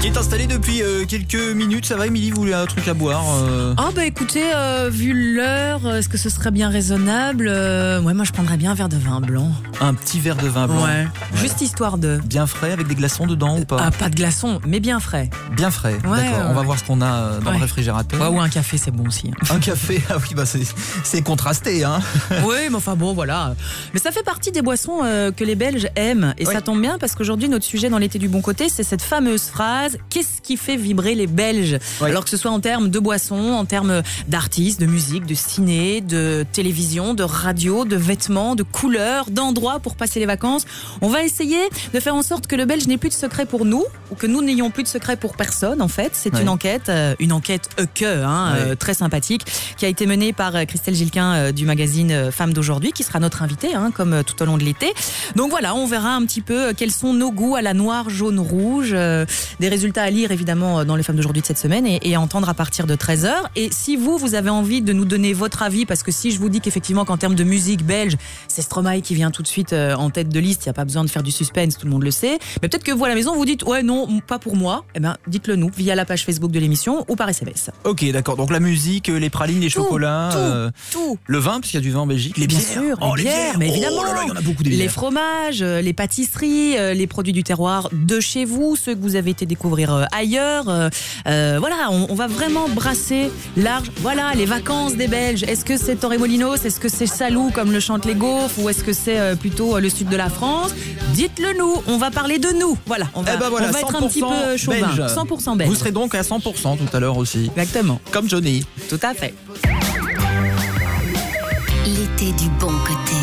Qui est installée depuis euh, quelques minutes. Ça va, Émilie Vous voulez un truc à boire euh Ah bah écoutez, euh, vu l'heure, est-ce que ce serait bien raisonnable Euh, Ouais, moi je prendrais bien un verre de vin blanc. Un petit verre de vin blanc. Ouais. Juste histoire de. Bien frais avec des glaçons dedans ou pas Ah, pas de glaçons, mais bien frais. Bien frais. Ouais, D'accord. On va voir ce qu'on a euh, dans le réfrigérateur. Ouais, ou un café, c'est bon aussi. Un café, ah oui, bah c'est, c'est contrasté, hein. oui, mais enfin bon, voilà. Mais ça fait partie des boissons euh, que les Belges aiment. Et ça tombe bien parce qu'aujourd'hui, notre sujet dans l'été du bon côté, c'est cette fameuse phrase Qu'est-ce qui fait vibrer les Belges? Alors que ce soit en termes de boissons, en termes d'artistes, de musique, de ciné, de télévision, de radio, de vêtements, de couleurs, d'endroits pour passer les vacances. On va essayer de faire en sorte que le Belge n'ait plus de secret pour nous ou que nous n'ayons plus de secret pour personne, en fait. C'est Ouais. une enquête, euh, une enquête que, hein, Ouais. euh, très sympathique, qui a été menée par euh, Christelle Gilquin euh, du magazine Femmes d'aujourd'hui, qui sera notre invitée, hein, comme tout au long de l'été. Donc voilà, on verra un petit peu quels sont nos goûts à la noire, jaune, rouge. des résultats à lire évidemment dans les Femmes d'aujourd'hui de cette semaine et, et à entendre à partir de 13h. Et si vous, vous avez envie de nous donner votre avis, parce que si je vous dis qu'effectivement qu'en termes de musique belge, c'est Stromae qui vient tout de suite euh, en tête de liste, il n'y a pas besoin de faire du suspense, tout le monde le sait. Mais peut-être que vous à la maison, vous dites ouais non, pas pour moi. Eh ben dites-le nous via la page Facebook de l'émission ou par SMS. Ok, d'accord. Donc la musique, euh, les pralines, les chocolats, tout, euh, tout. le vin, parce qu'il y a du vin en Belgique, les Bien bières. sûr, Oh, les bières, mais Oh évidemment. là là, il y en a beaucoup des Les fromages, les pâtisseries, les produits du terroir de chez vous, ceux que vous avez été découvrir ailleurs. euh, voilà, on, on va vraiment brasser large. Voilà, les vacances des Belges. Est-ce que c'est Torremolinos Est-ce que c'est Salou comme le chantent les Gaufres? Ou est-ce que c'est euh, plutôt euh, le sud de la France Dites-le nous. On va parler de nous. Voilà, on va, Eh ben voilà, on va être un petit 100% peu chauvin. belge. 100% belge. Vous serez donc à 100% tout à l'heure aussi. Exactement. Comme Johnny. Tout à fait. L'été du bon côté.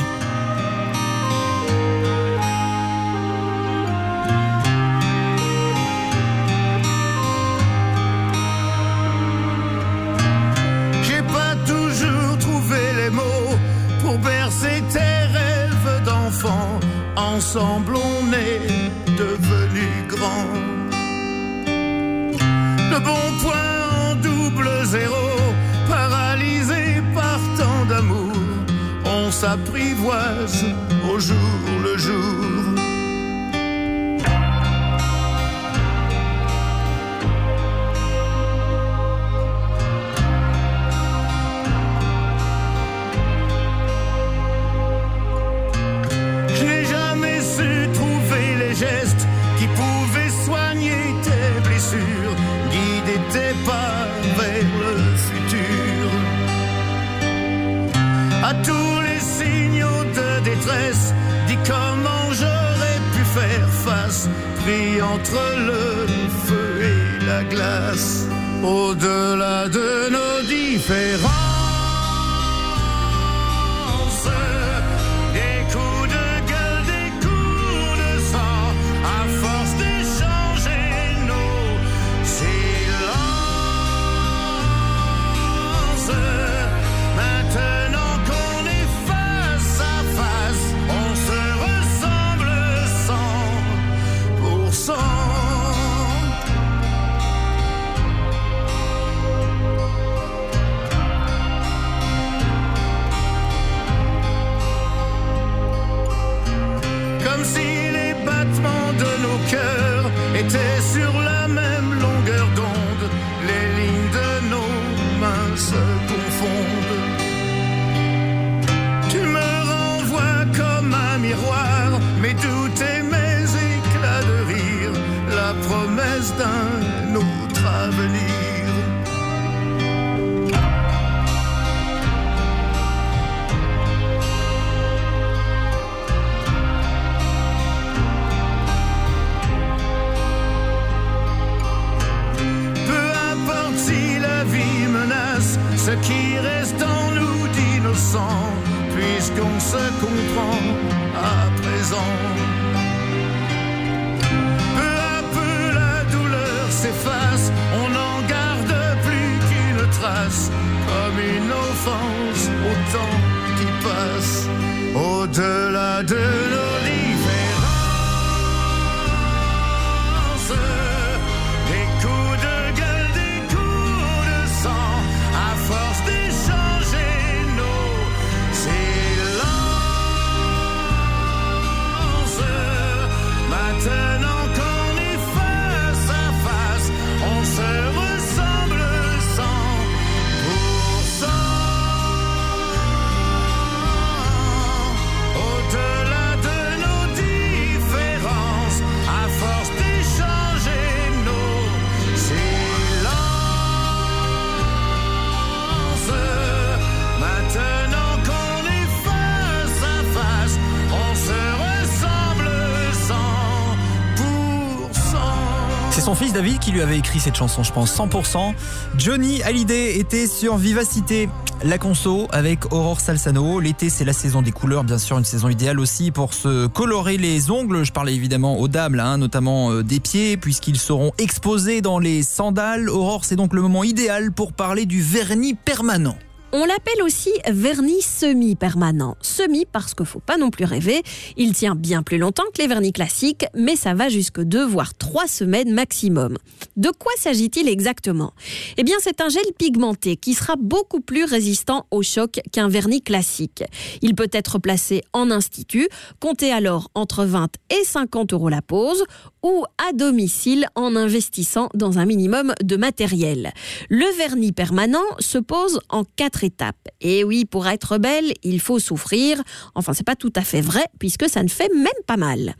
David qui lui avait écrit cette chanson, je pense, 100%. Johnny Hallyday était sur Vivacité, la conso avec Aurore Salsano. L'été, c'est la saison des couleurs, bien sûr, une saison idéale aussi pour se colorer les ongles. Je parlais évidemment aux dames, hein, notamment euh, des pieds, puisqu'ils seront exposés dans les sandales. Aurore, c'est donc le moment idéal pour parler du vernis permanent. On l'appelle aussi vernis semi-permanent. Semi parce qu'il faut pas non plus rêver. Il tient bien plus longtemps que les vernis classiques, mais ça va jusque deux voire trois semaines maximum. De quoi s'agit-il exactement? Eh bien, c'est un gel pigmenté qui sera beaucoup plus résistant au choc qu'un vernis classique. Il peut être placé en institut, comptez alors entre 20 et 50 euros la pose, ou à domicile en investissant dans un minimum de matériel. Le vernis permanent se pose en quatre étapes. Et oui, pour être belle, il faut souffrir. Enfin, c'est pas tout à fait vrai puisque ça ne fait même pas mal.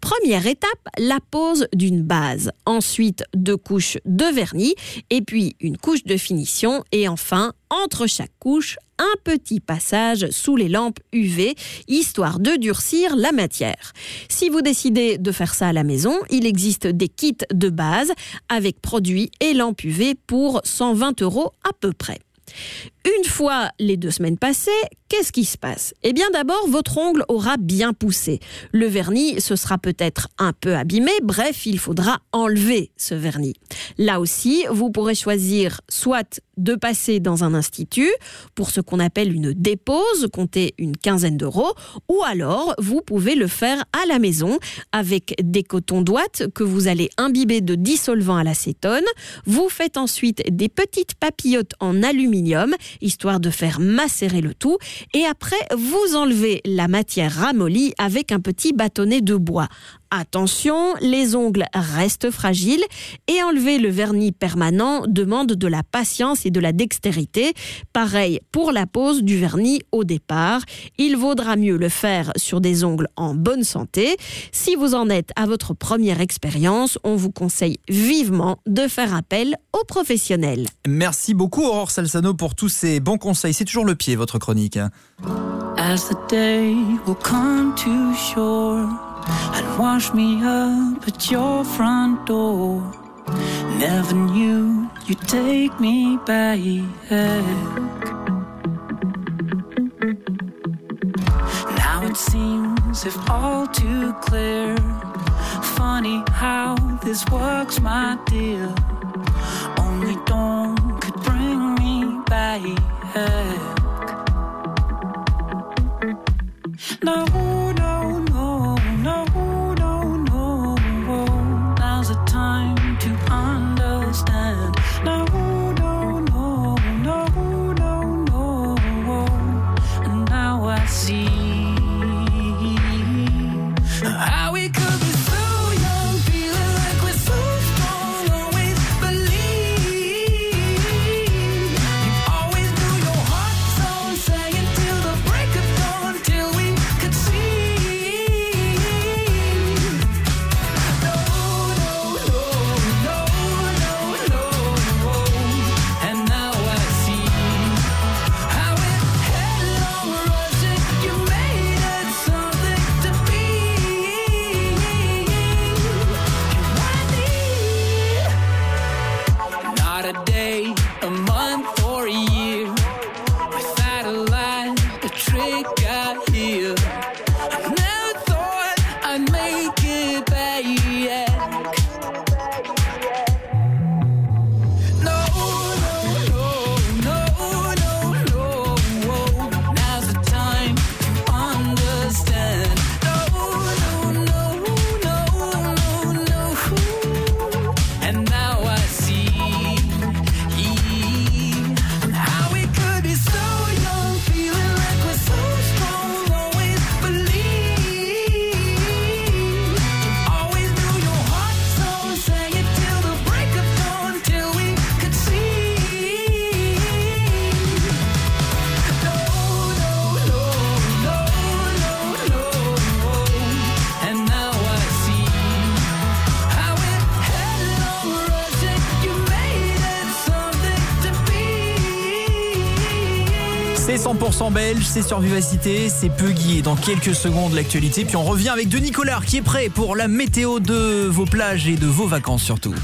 Première étape, la pose d'une base. Ensuite, deux couches de vernis et puis une couche de finition et enfin, entre chaque couche, un petit passage sous les lampes UV, histoire de durcir la matière. Si vous décidez de faire ça à la maison, il existe des kits de base avec produits et lampes UV pour 120 euros à peu près. Une fois les deux semaines passées, qu'est-ce qui se passe? Eh bien d'abord, votre ongle aura bien poussé. Le vernis se sera peut-être un peu abîmé, bref, il faudra enlever ce vernis. Là aussi, vous pourrez choisir soit de passer dans un institut pour ce qu'on appelle une dépose, comptez une quinzaine d'euros, ou alors vous pouvez le faire à la maison avec des cotons douates que vous allez imbiber de dissolvant à l'acétone. Vous faites ensuite des petites papillotes en aluminium, histoire de faire macérer le tout, et après vous enlevez la matière ramollie avec un petit bâtonnet de bois. Attention, les ongles restent fragiles et enlever le vernis permanent demande de la patience et de la dextérité. Pareil pour la pose du vernis au départ. Il vaudra mieux le faire sur des ongles en bonne santé. Si vous en êtes à votre première expérience, on vous conseille vivement de faire appel aux professionnels. Merci beaucoup Aurore Salsano pour tous ces bons conseils. C'est toujours le pied, votre chronique. As the day will come to shore and wash me up at your front door. Never knew you'd take me back. Now it seems if all too clear. Funny how this works, my dear. Only dawn could bring me back. No, understand. C'est sur Vivacité, c'est Puggy et dans quelques secondes l'actualité. Puis on revient avec Denis Collard qui est prêt pour la météo de vos plages et de vos vacances surtout.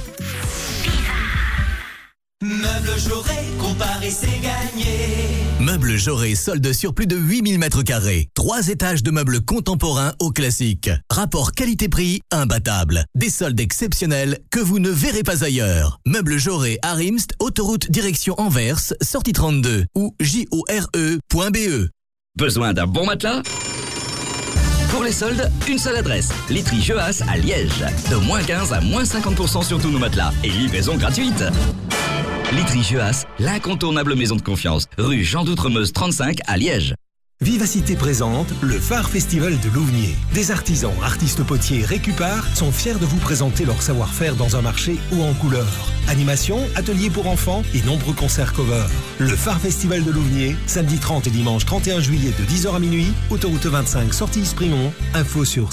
Meubles Jauré, comparer c'est gagné. Meubles Jauré solde sur plus de 8000 mètres carrés. Trois étages de meubles contemporains au classique. Rapport qualité-prix imbattable. Des soldes exceptionnels que vous ne verrez pas ailleurs. Meubles Jauré à Rimst, autoroute direction Anvers, sortie 32 ou jore.be. Besoin d'un bon matelas? Pour les soldes, une seule adresse. Literie Jeuas à Liège. De moins 15 à moins 50% sur tous nos matelas. Et livraison gratuite. Literie Jeuas, l'incontournable maison de confiance. Rue Jean d'Outremeuse 35 à Liège. Vivacité présente le Phare Festival de Louvnier. Des artisans, artistes potiers, récupars sont fiers de vous présenter leur savoir-faire dans un marché haut en couleur. Animation, ateliers pour enfants et nombreux concerts cover. Le Phare Festival de Louvnier, samedi 30 et dimanche 31 juillet de 10h à minuit, autoroute 25 sortie Sprimont. Info sur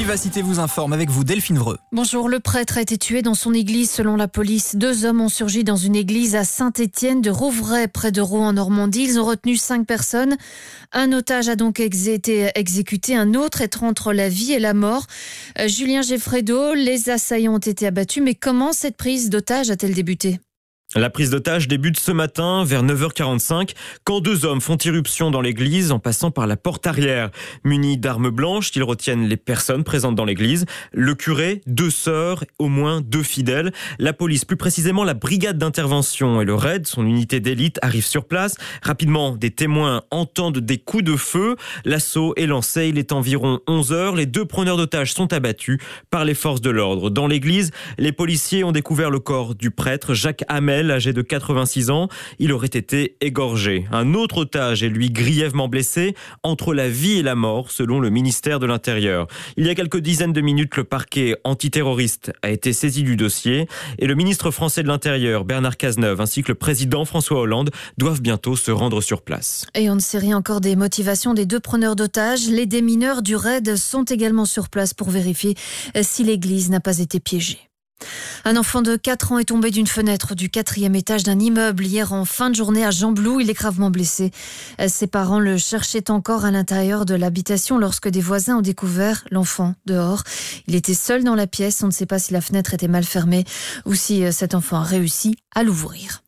Vivacité vous informe avec vous Delphine Vreux. Bonjour, le prêtre a été tué dans son église selon la police. Deux hommes ont surgi dans une église à Saint-Étienne de Rouvray, près de Rouen en Normandie. Ils ont retenu cinq personnes. Un otage a donc été exécuté, un autre est entre la vie et la mort. Euh, Julien Geffredo, les assaillants ont été abattus, mais comment cette prise d'otage a-t-elle débuté? La prise d'otage débute ce matin vers 9h45 quand deux hommes font irruption dans l'église en passant par la porte arrière. Munis d'armes blanches, ils retiennent les personnes présentes dans l'église. Le curé, deux sœurs, au moins deux fidèles. La police, plus précisément la brigade d'intervention et le RAID, son unité d'élite, arrivent sur place. Rapidement, des témoins entendent des coups de feu. L'assaut est lancé. Il est environ 11 heures. Les deux preneurs d'otages sont abattus par les forces de l'ordre. Dans l'église, les policiers ont découvert le corps du prêtre Jacques Hamel, âgé de 86 ans. Il aurait été égorgé. Un autre otage est lui grièvement blessé entre la vie et la mort, selon le ministère de l'Intérieur. Il y a quelques dizaines de minutes, le parquet antiterroriste a été saisi du dossier et le ministre français de l'Intérieur, Bernard Cazeneuve, ainsi que le président François Hollande doivent bientôt se rendre sur place. Et on ne sait rien encore des motivations des deux preneurs d'otages. Les démineurs du RAID sont également sur place pour vérifier si l'église n'a pas été piégée. Un enfant de 4 ans est tombé d'une fenêtre du quatrième étage d'un immeuble hier en fin de journée à Jean-Blou. Il est gravement blessé. Ses parents le cherchaient encore à l'intérieur de l'habitation lorsque des voisins ont découvert l'enfant dehors. Il était seul dans la pièce. On ne sait pas si la fenêtre était mal fermée ou si euh, cet enfant a réussi à l'ouvrir.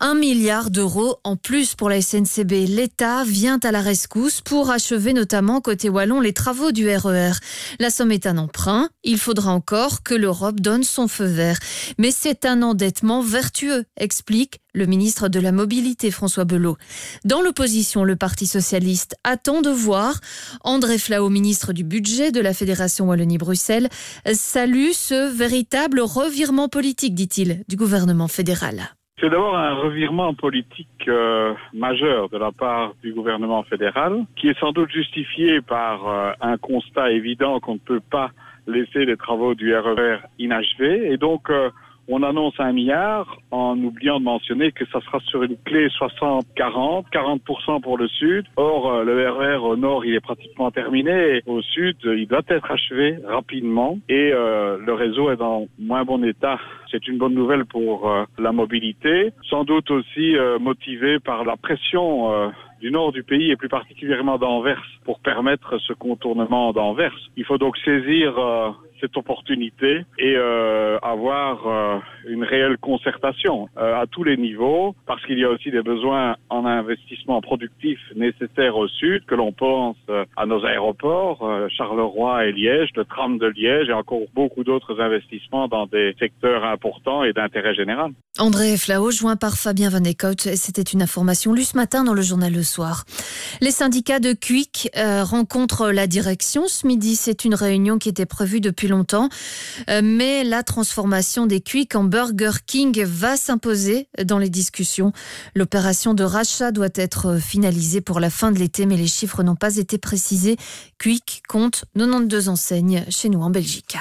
Un milliard d'euros en plus pour la SNCB. L'État vient à la rescousse pour achever notamment côté Wallon les travaux du RER. La somme est un emprunt. Il faudra encore que l'Europe donne son feu vert. Mais c'est un endettement vertueux, explique le ministre de la Mobilité François Belot. Dans l'opposition, le Parti socialiste attend de voir. André Flau, ministre du Budget de la Fédération Wallonie-Bruxelles, salue ce véritable revirement politique, dit-il, du gouvernement fédéral. C'est d'abord un revirement politique euh, majeur de la part du gouvernement fédéral, qui est sans doute justifié par euh, un constat évident qu'on ne peut pas laisser les travaux du RER inachevés. Et donc, euh, on annonce un milliard en oubliant de mentionner que ça sera sur une clé 60-40, 40% pour le sud. Or, euh, le RER au nord, il est pratiquement terminé. Au sud, il doit être achevé rapidement. Et euh, le réseau est dans moins bon état. C'est une bonne nouvelle pour euh, la mobilité. Sans doute aussi euh, motivé par la pression euh, du nord du pays et plus particulièrement d'Anvers pour permettre ce contournement d'Anvers. Il faut donc saisir cette opportunité et euh, avoir euh, une réelle concertation euh, à tous les niveaux parce qu'il y a aussi des besoins en investissement productif nécessaires au sud que l'on pense euh, à nos aéroports, euh, Charleroi et Liège, le tram de Liège et encore beaucoup d'autres investissements dans des secteurs importants et d'intérêt général. André Flao, joint par Fabien Van Eekhout, et c'était une information lue ce matin dans le journal Le Soir. Les syndicats de Quick euh, rencontrent la direction ce midi. C'est une réunion qui était prévue depuis longtemps, Euh, mais la transformation des Quick en Burger King va s'imposer dans les discussions. L'opération de rachat doit être finalisée pour la fin de l'été, mais les chiffres n'ont pas été précisés. Quick compte 92 enseignes chez nous en Belgique.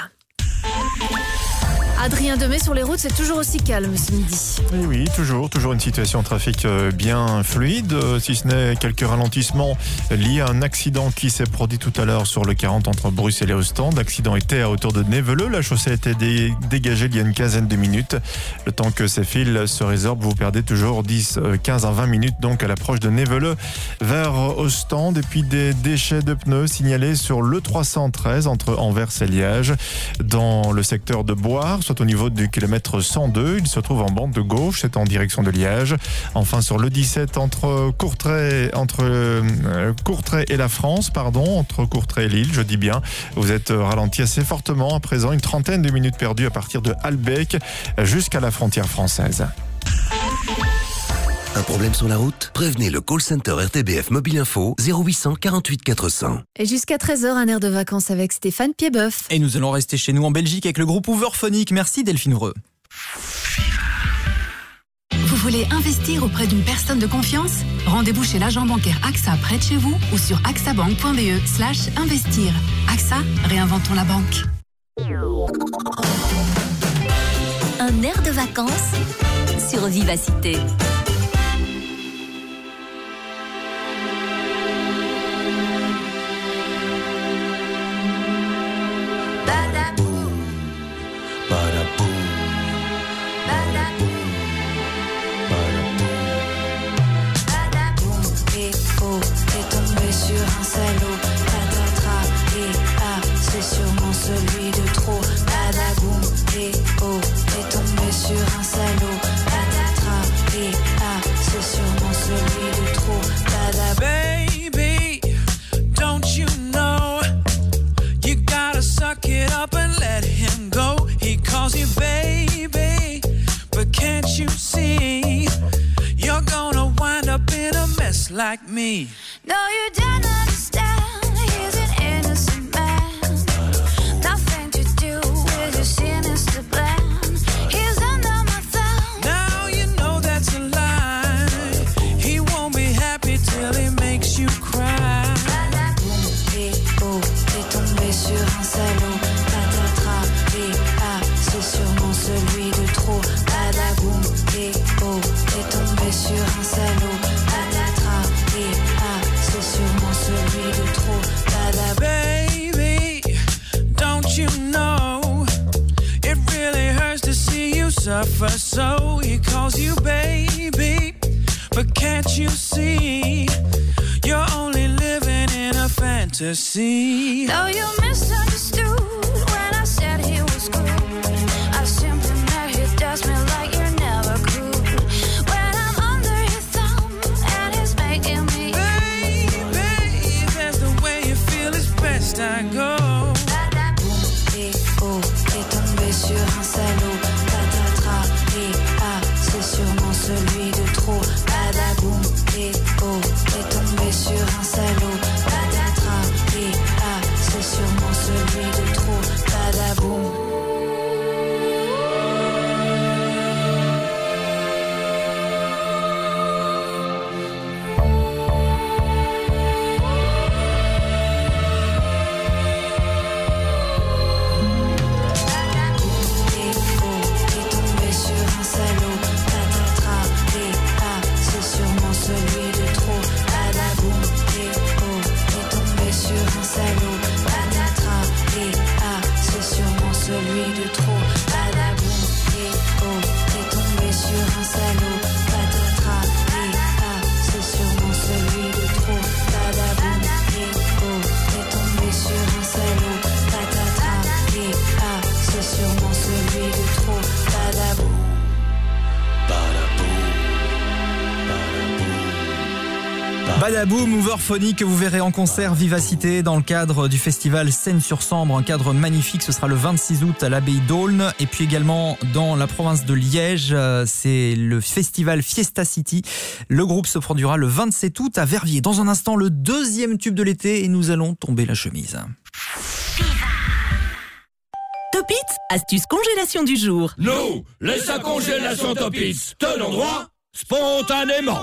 Adrien Demey sur les routes, c'est toujours aussi calme ce midi. Oui, oui, toujours, toujours une situation de trafic euh, bien fluide, euh, si ce n'est quelques ralentissements liés à un accident qui s'est produit tout à l'heure sur le 40 entre Bruxelles et Ostende. L'accident était à hauteur de Neveleux. La chaussée a été dé- dégagée il y a une quinzaine de minutes. Le temps que ces fils se résorbent, vous perdez toujours 10, euh, 15 à 20 minutes donc à l'approche de Neveleux vers Ostende. Et puis des déchets de pneus signalés sur le 313 entre Anvers et Liège dans le secteur de Boire, soit au niveau du kilomètre 102. Il se trouve en bande de gauche, c'est en direction de Liège. Enfin sur le 17 entre Courtrai, entre euh, Courtrai et la France, pardon, entre Courtrai et Lille, je dis bien. Vous êtes ralenti assez fortement à présent, une trentaine de minutes perdues à partir de Albec jusqu'à la frontière française. Un problème sur la route? Prévenez le call center RTBF Mobile Info 0800 48 400. Et jusqu'à 13h, un air de vacances avec Stéphane Piedboeuf. Et nous allons rester chez nous en Belgique avec le groupe Hooverphonic. Merci Delphine Vreux. Vous voulez investir auprès d'une personne de confiance? Rendez-vous chez l'agent bancaire AXA près de chez vous ou sur axabank.be slash investir. AXA, réinventons la banque. Un air de vacances sur Vivacité. Oh, tombé sur un salaud. Patatras et ah, c'est sûrement celui de trop. Badaboum. Baby, don't you know you gotta suck it up and let him go? He calls you baby, but can't you see you're gonna wind up in a mess like me? No, you don't understand. Suffer? So he calls you baby, but can't you see you're only living in a fantasy? Though you misunderstood when I said he was good. I simply meant he does me Badaboom, Hooverphonic que vous verrez en concert Vivacité dans le cadre du festival Seine-sur-Sambre, un cadre magnifique, ce sera le 26 août à l'abbaye d'Aulne et puis également dans la province de Liège, euh, c'est le festival Fiesta City. Le groupe se produira le 27 août à Verviers. Dans un instant, le deuxième tube de l'été et nous allons tomber la chemise. Topit, astuce congélation du jour. Nous, les congélation Topis, tenons droit spontanément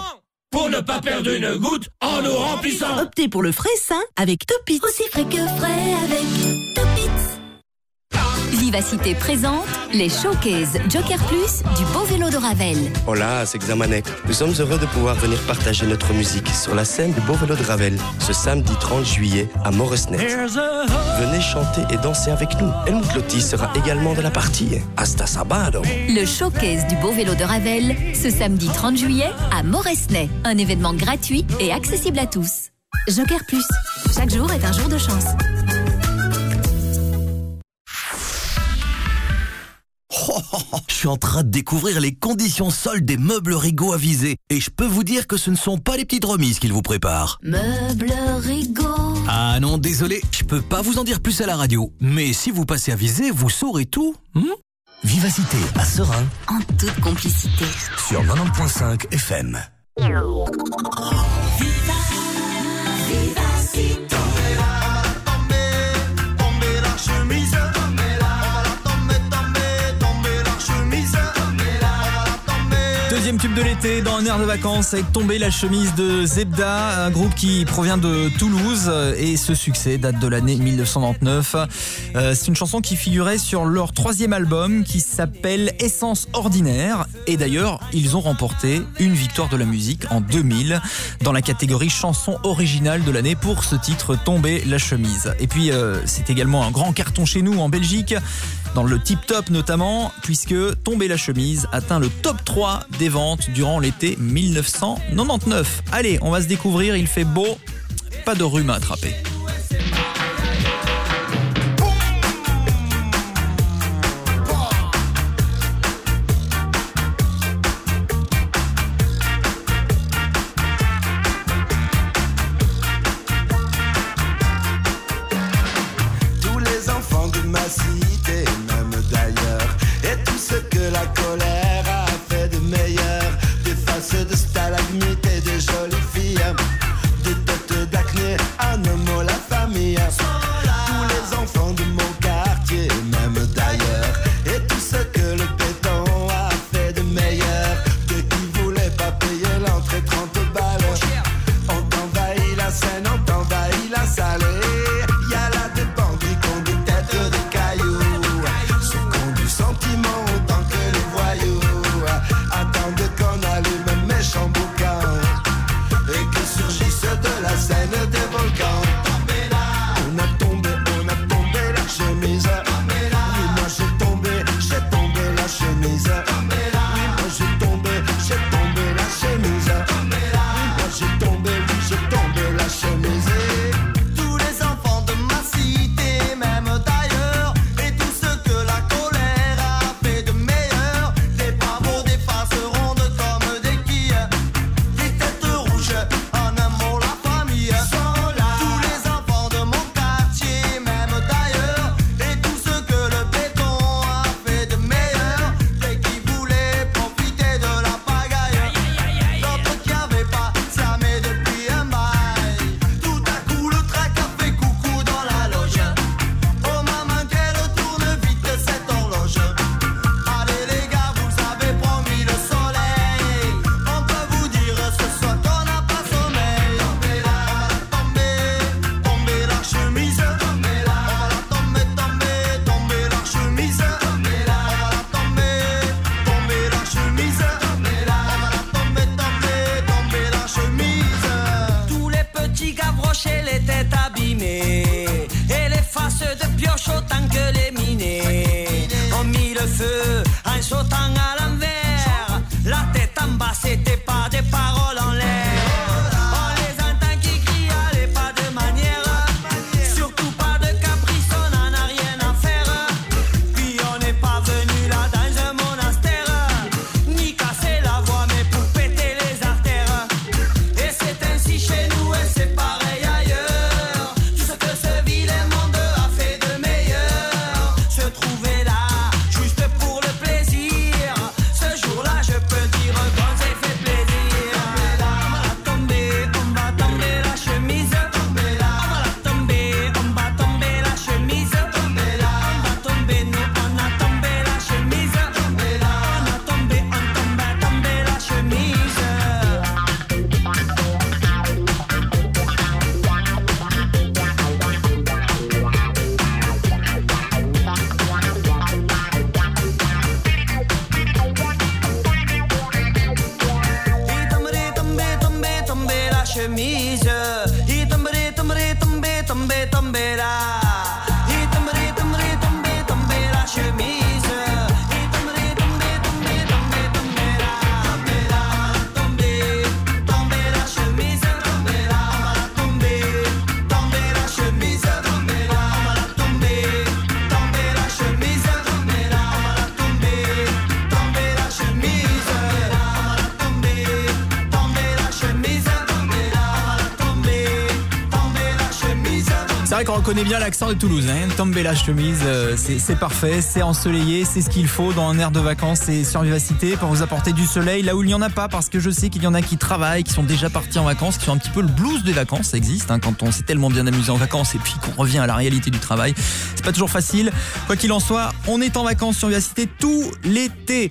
pour ne pas perdre une goutte en nous remplissant. Optez pour le frais sain avec Topit. Aussi frais que frais avec Topit. Vivacité présente les Showcase Joker Plus du beau vélo de Ravel. Hola, c'est Xamanek. Nous sommes heureux de pouvoir venir partager notre musique sur la scène du Beau Vélo de Ravel ce samedi 30 juillet à Moresnet. Venez chanter et danser avec nous. Helmut Lotti sera également de la partie. Hasta sabado. Le Showcase du beau vélo de Ravel, ce samedi 30 juillet à Moresnet. Un événement gratuit et accessible à tous. Joker Plus. Chaque jour est un jour de chance. Je suis en train de découvrir les conditions soldes des meubles Rigaud avisés. Et je peux vous dire que ce ne sont pas les petites remises qu'ils vous préparent. Meubles Rigaud. Ah non, désolé, je peux pas vous en dire plus à la radio. Mais si vous passez à viser, vous saurez tout. hmm Vivacité à Serein En toute complicité. sur 90.5 FM. De l'été dans un air de vacances avec Tomber la chemise de Zebda, un groupe qui provient de Toulouse euh, et ce succès date de l'année 1999. Euh, C'est une chanson qui figurait sur leur troisième album qui s'appelle Essence Ordinaire et d'ailleurs ils ont remporté une victoire de la musique en 2000 dans la catégorie chanson originale de l'année pour ce titre Tomber la chemise. Et puis euh, c'est également un grand carton chez nous en Belgique dans le tip top notamment, puisque Tomber la chemise atteint le top 3 des ventes durant l'été 1999. Allez, on va se découvrir, il fait beau, pas de rhume à attraper. Reconnaît bien l'accent de Toulouse. Hein. Tomber la chemise, euh, c'est parfait, c'est ensoleillé, c'est ce qu'il faut dans un air de vacances et sur Vivacité pour vous apporter du soleil là où il n'y en a pas parce que je sais qu'il y en a qui travaillent, qui sont déjà partis en vacances, qui sont un petit peu le blues des vacances, ça existe hein, quand on s'est tellement bien amusé en vacances et puis qu'on revient à la réalité du travail. C'est pas toujours facile. Quoi qu'il en soit, on est en vacances sur Vivacité tout l'été.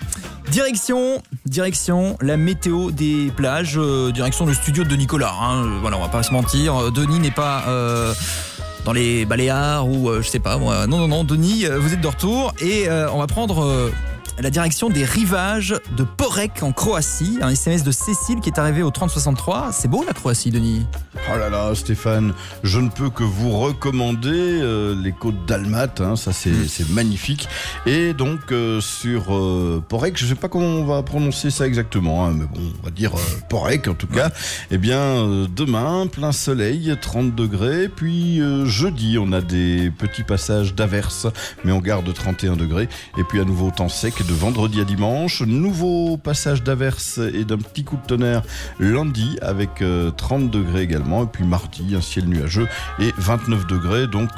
Direction, direction la météo des plages, euh, direction le studio de Nicolas. hein. Euh, Voilà, on va pas se mentir. Denis n'est pas dans les Baléares ou euh, je sais pas moi. Non, non, non, Denis, euh, vous êtes de retour et euh, on va prendre euh, la direction des rivages de Porek en Croatie. Un SMS de Cécile qui est arrivé au 3063. C'est beau la Croatie, Denis Oh là là, Stéphane, je ne peux que vous recommander les côtes d'Almat, hein, ça c'est c'est magnifique. Et donc sur Porek, je sais pas comment on va prononcer ça exactement, hein, mais bon, on dire euh, Porek en tout cas. Eh bien, euh, demain, plein soleil, 30 degrés, puis euh, jeudi, on a des petits passages d'averses, mais on garde 31 degrés. Et puis à nouveau temps sec de vendredi à dimanche, nouveau passage d'averses et d'un petit coup de tonnerre lundi avec euh, 30 degrés également. Et puis mardi, un ciel nuageux et 29 degrés. Donc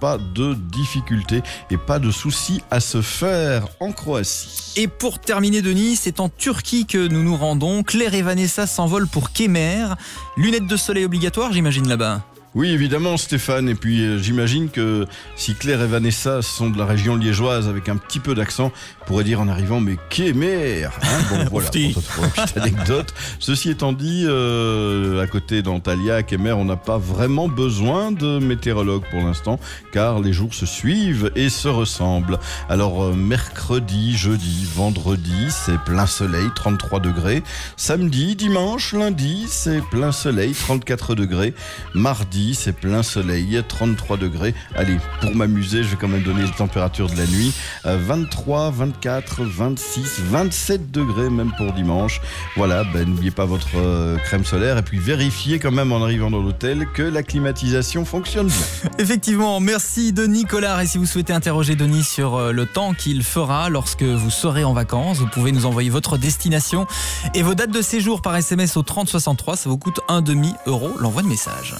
pas de difficultés et pas de soucis à se faire en Croatie. Et pour terminer, Denis, c'est en Turquie que nous nous rendons. Claire et Vanessa s'envolent pour Kemer. Lunettes de soleil obligatoires, j'imagine, là-bas. Oui, évidemment, Stéphane. Et puis, euh, j'imagine que si Claire et Vanessa sont de la région liégeoise avec un petit peu d'accent, pourrait dire en arrivant, mais Kémer hein? Bon, voilà, pour, une petite anecdote. Ceci étant dit, euh, à côté d'Antalya, à Kémer, on n'a pas vraiment besoin de météorologue pour l'instant, car les jours se suivent et se ressemblent. Alors, euh, mercredi, jeudi, vendredi, c'est plein soleil, 33 degrés. Samedi, dimanche, lundi, c'est plein soleil, 34 degrés. Mardi, c'est plein soleil, 33 degrés. Allez, pour m'amuser, je vais quand même donner les températures de la nuit. Euh, 23, 24, 26, 27 degrés même pour dimanche. Voilà, ben, n'oubliez pas votre euh, crème solaire et puis vérifiez quand même en arrivant dans l'hôtel que la climatisation fonctionne bien. Effectivement, merci Denis Collard. Et si vous souhaitez interroger Denis sur euh, le temps qu'il fera lorsque vous serez en vacances, vous pouvez nous envoyer votre destination et vos dates de séjour par SMS au 3063. Ça vous coûte un demi euro l'envoi de message.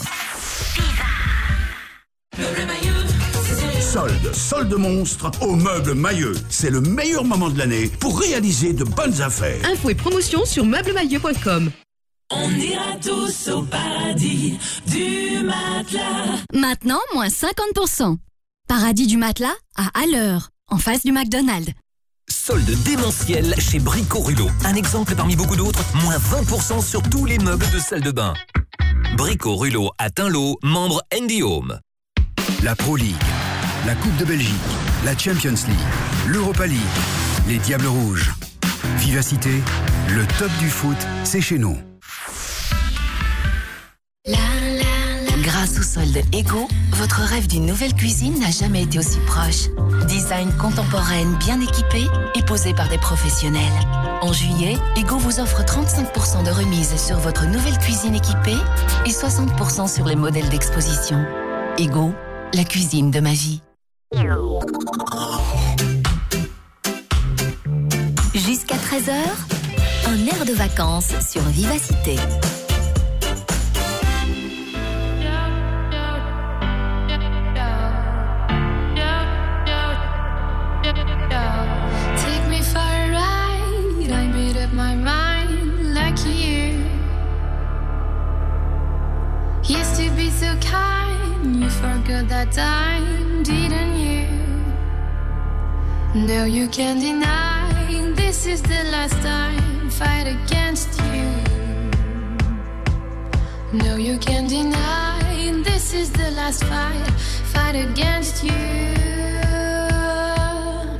Solde, solde monstre au meuble Mailleux. C'est le meilleur moment de l'année pour réaliser de bonnes affaires. Infos et promotions sur meublemailleux.com. On ira tous au paradis du matelas. Maintenant, moins 50%. Paradis du matelas à Alleur, en face du McDonald's. Solde démentiel chez Brico Rulo. Un exemple parmi beaucoup d'autres, moins 20% sur tous les meubles de salle de bain. Brico Rulo à Tinlo, membre Andy Home. La Pro League, la Coupe de Belgique, la Champions League, l'Europa League, les Diables Rouges. Vivacité, le top du foot, c'est chez nous. Grâce au solde Ego, votre rêve d'une nouvelle cuisine n'a jamais été aussi proche. Design contemporaine bien équipée et posée par des professionnels. En juillet, Ego vous offre 35% de remise sur votre nouvelle cuisine équipée et 60% sur les modèles d'exposition. Ego, la cuisine de ma vie. Jusqu'à 13h, un air de vacances sur Vivacité. Used to be so kind. You forgot that time? No, you can't deny. This is the last time. Fight against you. No, you can't deny. This is the last fight. Fight against you.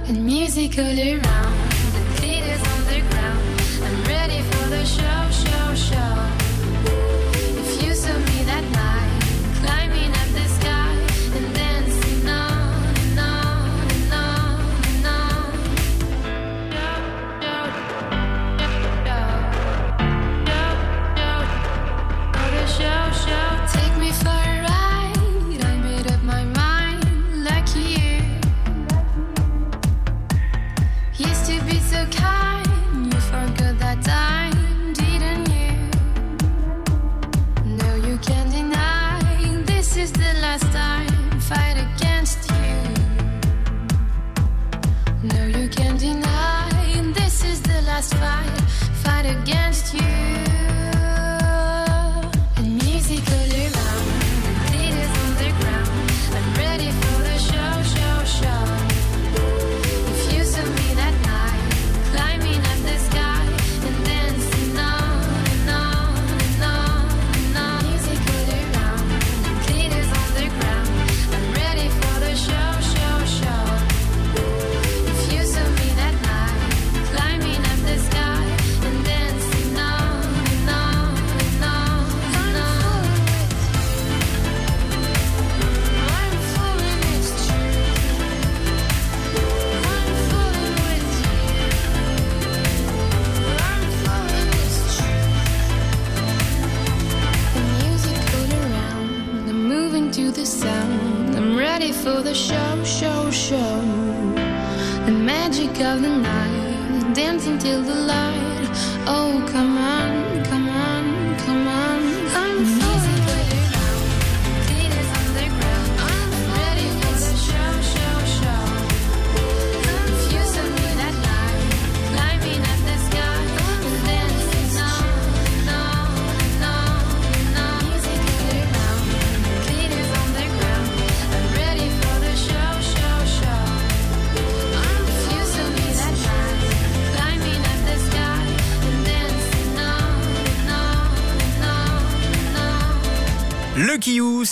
And music all around. The beat is on the ground. I'm ready for the show, show, show. together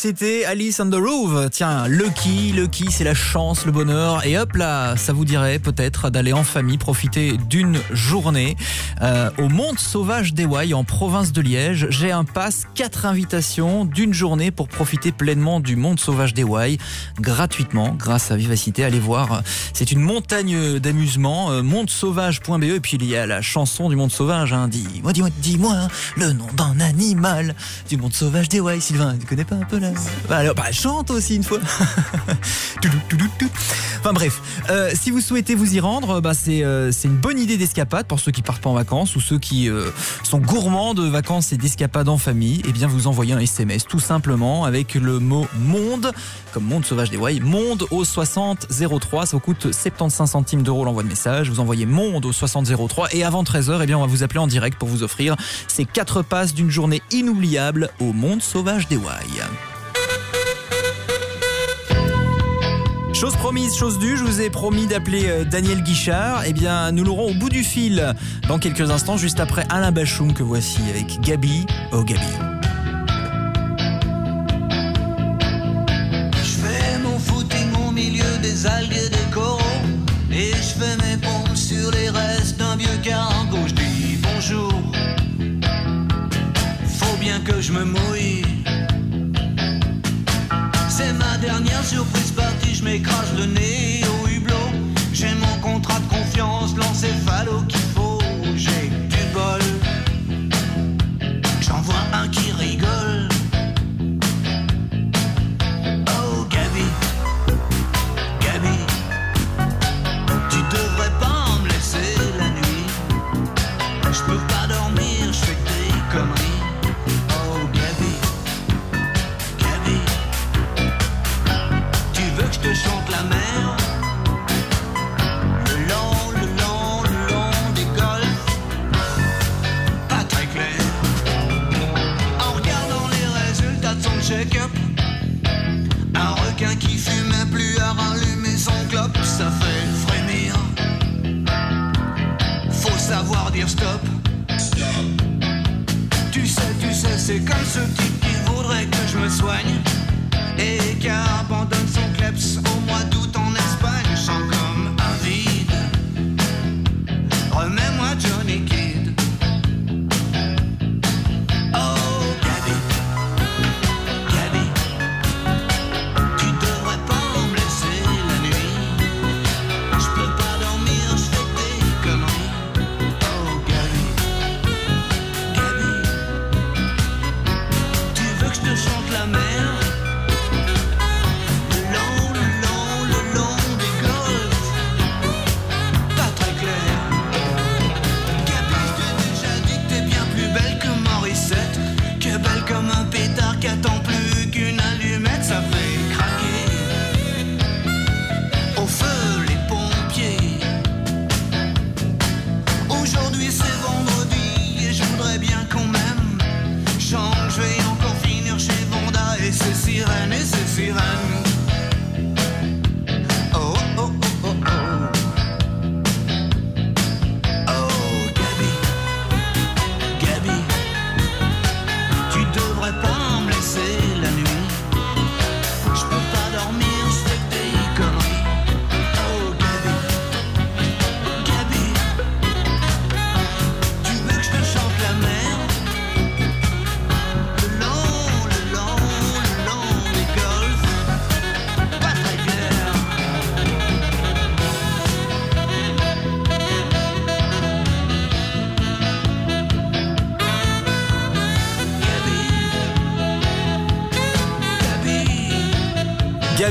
c'était Alice on the Roof. Tiens, Lucky, Lucky, c'est la chance, le bonheur. Et hop là, ça vous dirait peut-être d'aller en famille profiter d'une journée euh, au Monde Sauvage d'Ewaï en province de Liège. J'ai un pass, quatre invitations d'une journée pour profiter pleinement du Monde Sauvage d'Ewaï gratuitement grâce à Vivacité. Allez voir, c'est une montagne d'amusement, euh, mondesauvage.be et puis il y a la chanson du Monde Sauvage. Hein, dis-moi, dis-moi, dis-moi le nom d'un animal du Monde Sauvage d'Ewaï. Sylvain, tu connais pas un peu là bah, alors, bah, chante aussi une fois. Enfin bref, euh, si vous souhaitez vous y rendre, bah, c'est euh, c'est une bonne idée d'escapade pour ceux qui partent pas en vacances ou ceux qui euh, sont gourmands de vacances et d'escapades en famille. Eh bien, vous envoyez un SMS tout simplement avec le mot monde, comme monde sauvage des Wai, monde au 60 03. Ça vous coûte 75 centimes d'euros l'envoi de message. Vous envoyez monde au 60 03 et avant 13h, eh bien, on va vous appeler en direct pour vous offrir ces quatre passes d'une journée inoubliable au monde sauvage des Wai. Chose promise, chose due, je vous ai promis d'appeler euh, Daniel Guichard. Eh bien, nous l'aurons au bout du fil dans quelques instants, juste après Alain Bachoum que voici avec Gabi. Oh Gabi. Je fais mon footing au milieu des algues et des coraux. Et je fais mes pompes sur les restes d'un vieux cargo. Je dis bonjour. Faut bien que je me mouille. C'est ma dernière surprise m'écrase le nez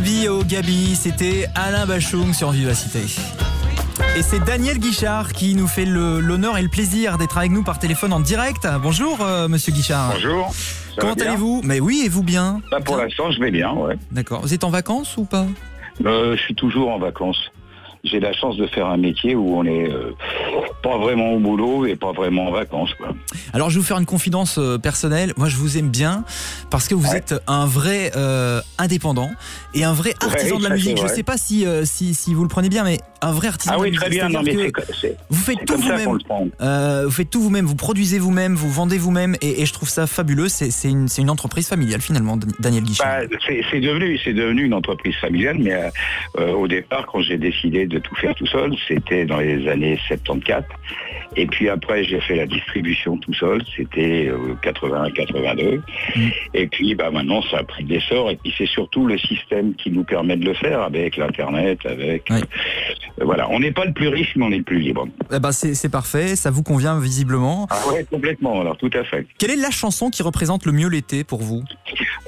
Gabi oh Gabi, c'était Alain Bachung sur Vivacité. Et c'est Daniel Guichard qui nous fait l'honneur et le plaisir d'être avec nous par téléphone en direct. Bonjour euh, monsieur Guichard. Bonjour. Comment allez-vous? Mais oui, et vous bien? Bah, Pour l'instant, je vais bien, ouais. D'accord. Vous êtes en vacances ou pas? Euh, je suis toujours en vacances. J'ai la chance de faire un métier où on est euh, pas vraiment au boulot et pas vraiment en vacances. Quoi. Alors je vais vous faire une confidence personnelle. Moi je vous aime bien parce que vous êtes un vrai indépendant et un vrai artisan Ouais, de la musique. Je vrai. sais pas si, euh, si, si vous le prenez bien, mais un vrai artisan Ah de la oui, musique. très bien. Non, mais que co- c'est- vous faites tout vous-même. Euh, vous faites tout vous-même, vous produisez vous-même, vous vendez vous-même et, et je trouve ça fabuleux. C'est une, entreprise familiale finalement, Dan- Daniel Guichard. Bah, c'est c'est devenu, c'est devenu une entreprise familiale, mais euh, euh, au départ, quand j'ai décidé de tout faire tout seul, c'était dans les années 74. Et puis après, j'ai fait la distribution tout seul, c'était 80-82. Et puis, bah, maintenant, ça a pris de l'essor. Et puis, c'est surtout le système qui nous permet de le faire avec l'Internet, avec... euh, voilà, on n'est pas le plus riche, mais on est le plus libre. Eh ben, c'est c'est parfait, ça vous convient visiblement. Ah ouais, complètement, alors tout à fait. Quelle est la chanson qui représente le mieux l'été pour vous?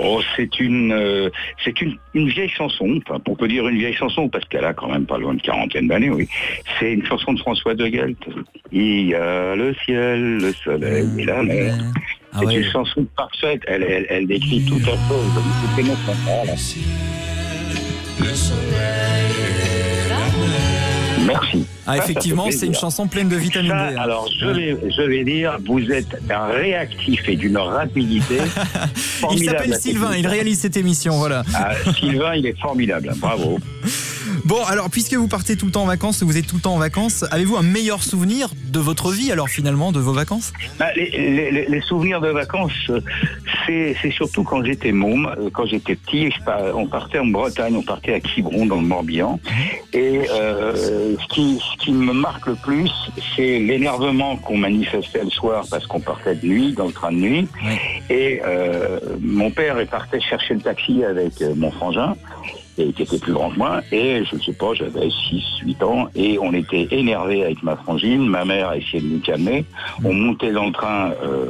Oh, c'est une, euh, c'est une, une vieille chanson. Enfin, on peut dire une vieille chanson parce qu'elle a quand même pas loin de quarantaine d'années, oui. C'est une chanson de François de Guelt. Il y a le ciel, le soleil et la mer. c'est une chanson parfaite. Elle, elle, elle décrit tout à fait. Vous écoutez notre chanson, là. Le soleil et la mer. Merci. Ah, effectivement, c'est une chanson pleine de vitamine D. hein. alors, je vais, je vais dire, vous êtes d'un réactif et d'une rapidité. Il s'appelle Sylvain, il réalise cette émission, voilà. Ah, Sylvain, il est formidable. Bravo. Bon, alors, puisque vous partez tout le temps en vacances, vous êtes tout le temps en vacances, avez-vous un meilleur souvenir de votre vie, alors finalement, de vos vacances? Bah, les, les- les- les souvenirs de vacances, c'est surtout quand j'étais môme, euh, quand j'étais petit, on partait en Bretagne, on partait à Quiberon dans le Morbihan. Et euh, ce, qui, ce qui me marque le plus, c'est l'énervement qu'on manifestait le soir parce qu'on partait de nuit, dans le train de nuit. Et euh, mon père est parti chercher le taxi avec euh, mon frangin et qui était plus grand que moi, et je ne sais pas, j'avais 6, 8 ans, et on était énervés avec ma frangine, ma mère a essayé de nous calmer, on montait dans le train, euh,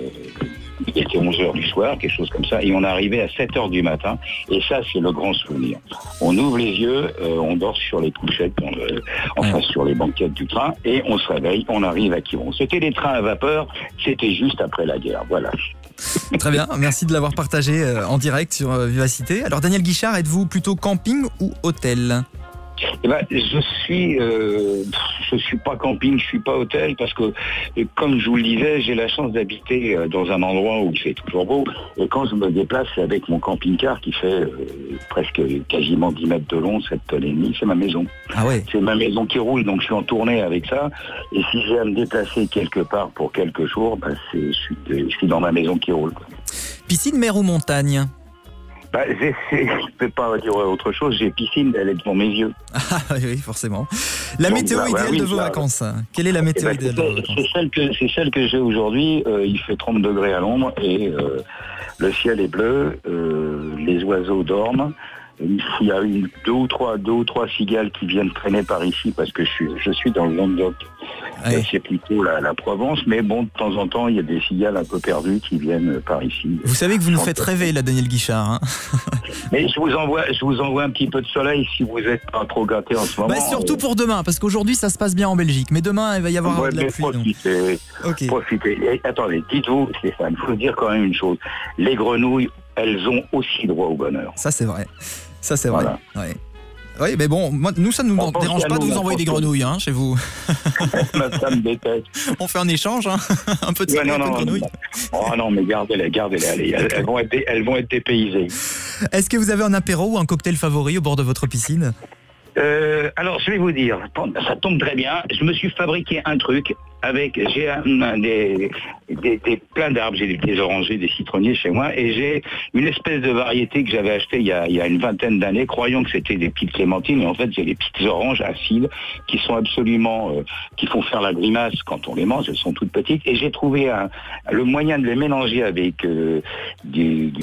il était 11 heures du soir, quelque chose comme ça, et on arrivait à 7 heures du matin, et ça c'est le grand souvenir. On ouvre les yeux, euh, on dort sur les couchettes, dans le- enfin sur les banquettes du train, et on se réveille, on arrive à Quiron. C'était des trains à vapeur, c'était juste après la guerre, voilà. Très bien, merci de l'avoir partagé euh, en direct sur euh, Vivacité. Alors, Daniel Guichard, êtes-vous plutôt camping ou hôtel? Eh ben, je suis, euh, je suis pas camping, je suis pas hôtel parce que, comme je vous le disais, j'ai la chance d'habiter euh, dans un endroit où il fait toujours beau. Et quand je me déplace, c'est avec mon camping-car qui fait euh, presque quasiment 10 mètres de long, 7 tonnes et demie, c'est ma maison. Ah ouais. C'est ma maison qui roule, donc je suis en tournée avec ça. Et si j'ai à me déplacer quelque part pour quelques jours, ben, je, suis, dans ma maison qui roule. Piscine, mer ou montagne? Bah, je ne peux pas dire autre chose, j'ai piscine, elle est devant mes yeux. Ah oui, forcément. La Donc, météo bah, ouais, idéale oui, de vos vacances Quelle est la Eh météo ben, idéale de vos c'est- vacances C'est celle que celle que j'ai aujourd'hui. Euh, il fait 30 degrés à l'ombre et euh, le ciel est bleu. euh, les oiseaux dorment. Il y a une, deux ou trois deux ou trois cigales qui viennent traîner par ici parce que je suis je suis dans le Languedoc. Euh, C'est plutôt la, la Provence, mais bon de temps en temps il y a des cigales un peu perdues qui viennent par ici. Vous savez que vous nous faites rêver, là, Daniel Guichard. hein. Mais je vous envoie je vous envoie un petit peu de soleil si vous êtes pas trop gâté en ce moment. Bah, surtout pour demain, parce qu'aujourd'hui ça se passe bien en Belgique, mais demain il va y avoir Ouais, de la donc. profitez, profitez. Et attendez, dites-vous, Stéphane, il faut dire quand même une chose. Les grenouilles, elles ont aussi droit au bonheur. Ça c'est vrai. Ça c'est vrai. Voilà. Ouais. Oui, mais bon, moi, nous ça ne nous On dérange pas de vous envoyer des grenouilles hein, chez vous. Ma femme déteste. On fait un échange, hein. un peu de Ouais, non, de grenouilles. Oh non, mais gardez-les, gardez-les. Allez, elles, elles vont être, dé- elles vont être dépaysées. Est-ce que vous avez un apéro ou un cocktail favori au bord de votre piscine? Euh, alors, je vais vous dire, ça tombe très bien. Je me suis fabriqué un truc avec, j'ai des, des, des- plein d'arbres, j'ai des, des orangers, des citronniers chez moi, et j'ai une espèce de variété que j'avais acheté il y a, il y a une vingtaine d'années, croyant que c'était des petites clémentines, et en fait, j'ai des petites oranges acides qui sont absolument, euh, qui font faire la grimace quand on les mange. Elles sont toutes petites, et j'ai trouvé le moyen de les mélanger avec euh, du- du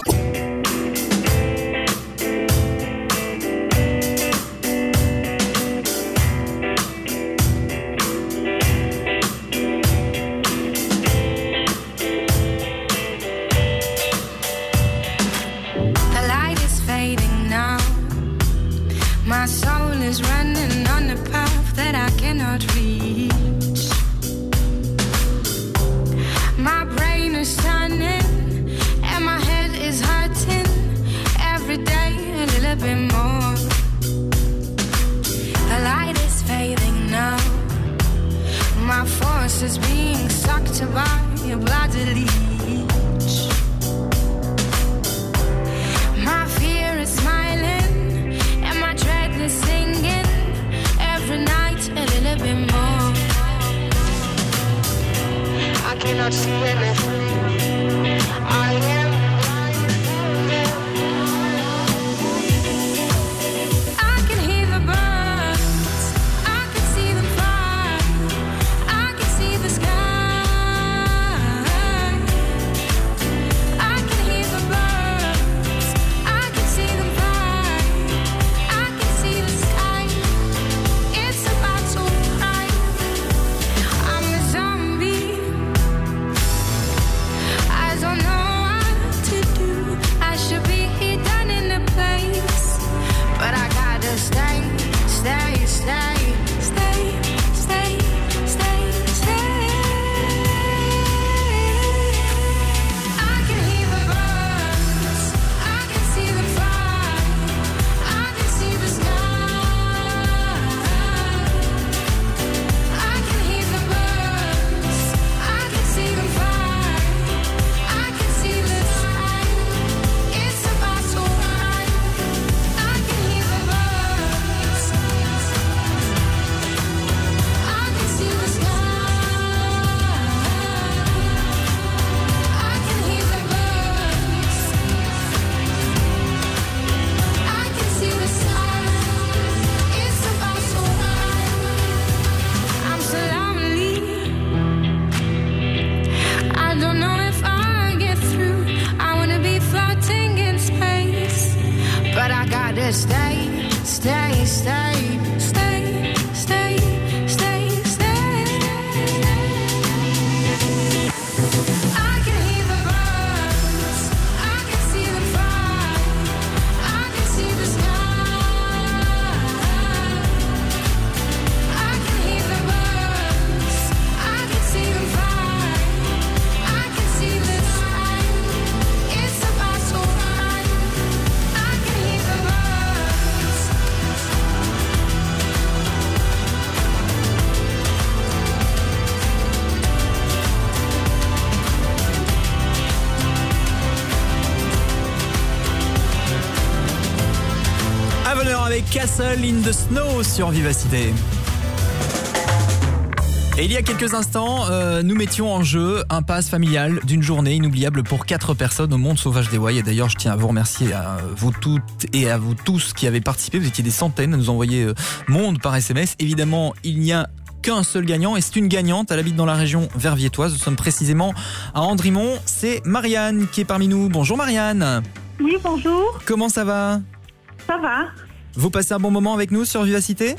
Castle in the Snow sur Vivacité. Et il y a quelques instants, euh, nous mettions en jeu un pass familial d'une journée inoubliable pour quatre personnes au monde sauvage des Wai. Et d'ailleurs, je tiens à vous remercier à vous toutes et à vous tous qui avez participé. Vous étiez des centaines à nous envoyer euh, monde par SMS. Évidemment, il n'y a qu'un seul gagnant et c'est une gagnante. Elle habite dans la région verviétoise. Nous sommes précisément à Andrimont. C'est Marianne qui est parmi nous. Bonjour Marianne. Oui, bonjour. Comment ça va? Ça va Vous passez un bon moment avec nous sur Vivacité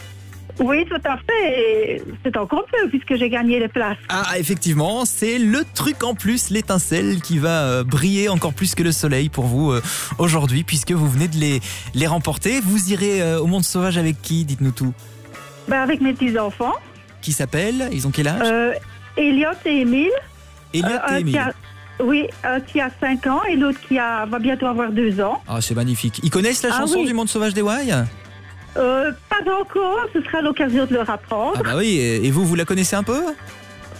Oui, tout à fait. C'est encore mieux puisque j'ai gagné les places. Ah, effectivement, c'est le truc en plus, l'étincelle qui va euh, briller encore plus que le soleil pour vous euh, aujourd'hui, puisque vous venez de les, les remporter. Vous irez euh, au monde sauvage avec qui Dites-nous tout? Ben, avec mes petits-enfants, Qui s'appelle Ils ont quel âge? Euh, Elliot et Émile. Elliot Euh, et Émile. Oui, un qui a 5 ans et l'autre qui a, va bientôt avoir 2 ans. Ah, c'est magnifique. Ils connaissent la Ah chanson oui. du monde sauvage des Wai Euh, pas encore, ce sera l'occasion de leur apprendre. Ah bah oui, et vous, vous la connaissez un peu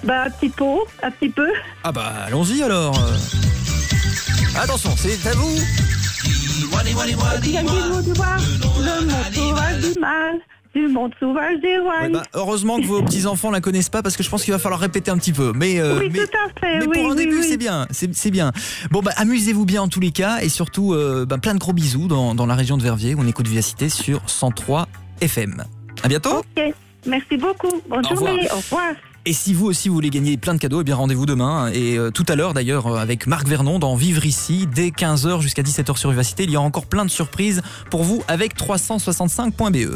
Ben, un petit peu, un petit peu. Ah bah allons-y alors. euh. Attention, c'est à vous. Le monde sauvage du mal, Ouais, Wai. bah, heureusement que vos petits-enfants la connaissent pas parce que je pense qu'il va falloir répéter un petit peu. Mais, euh, oui, mais- tout à fait, Mais oui, pour un oui, début, c'est bien, c'est bien. Bon, bah, amusez-vous bien en tous les cas et surtout, euh, bah, plein de gros bisous dans, dans la région de Verviers où on écoute Vivacité sur 103 FM. À bientôt. Ok, merci beaucoup. Bonne Au revoir. journée, au revoir. Et si vous aussi vous voulez gagner plein de cadeaux, eh bien rendez-vous demain et euh, tout à l'heure d'ailleurs euh, avec Marc Vernon dans Vivre ici dès 15h jusqu'à 17h sur Vivacité. Il y a encore plein de surprises pour vous avec 365.be.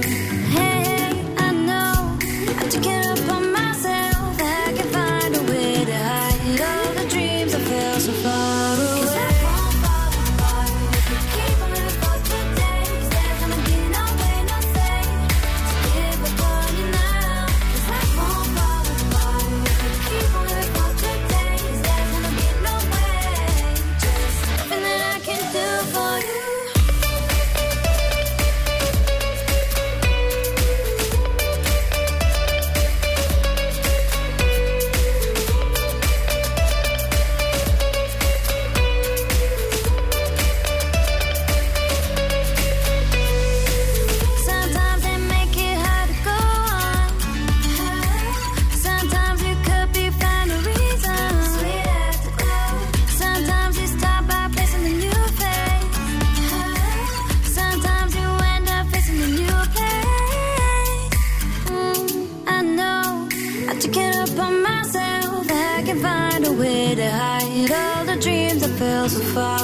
so far.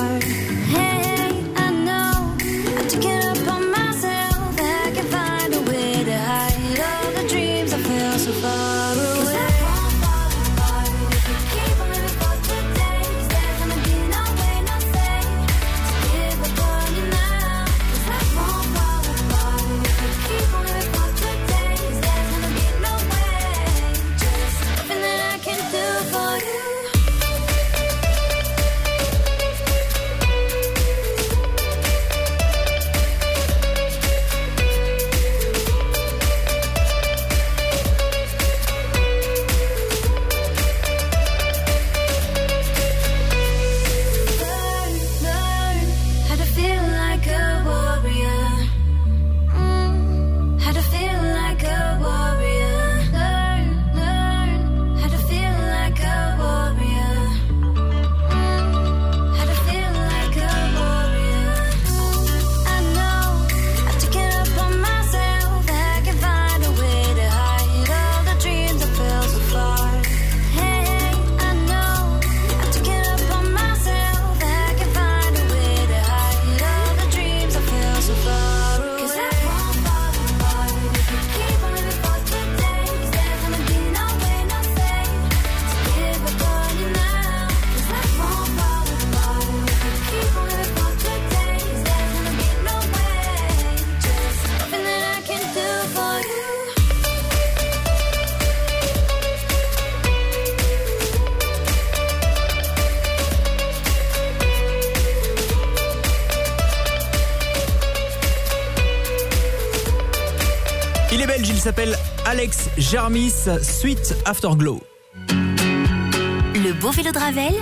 Alex Germis, Sweet Afterglow. Le beau vélo de Ravel,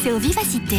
c'est au Vivacité.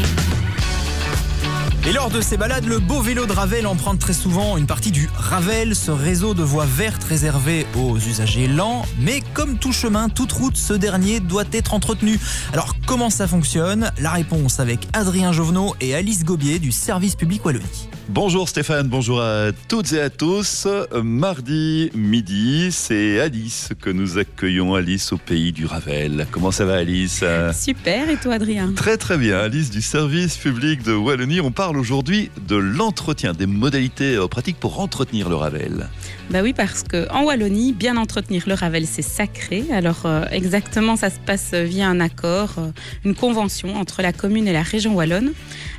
Et lors de ces balades, le beau vélo de Ravel emprunte très souvent une partie du Ravel, ce réseau de voies vertes réservé aux usagers lents. Mais comme tout chemin, toute route, ce dernier doit être entretenu. Alors comment ça fonctionne? La réponse avec Adrien Jovenot et Alice Gobier du service public Wallonie. Bonjour Stéphane, bonjour à toutes et à tous. Mardi midi, c'est Alice que nous accueillons, Alice au pays du Ravel. Comment ça va Alice? Super, et toi Adrien? Très très bien, Alice du service public de Wallonie. On parle aujourd'hui de l'entretien, des modalités euh, pratiques pour entretenir le Ravel. Bah oui, parce que en Wallonie, bien entretenir le Ravel, c'est sacré. Alors euh, exactement, ça se passe via un accord, euh, une convention entre la commune et la région wallonne.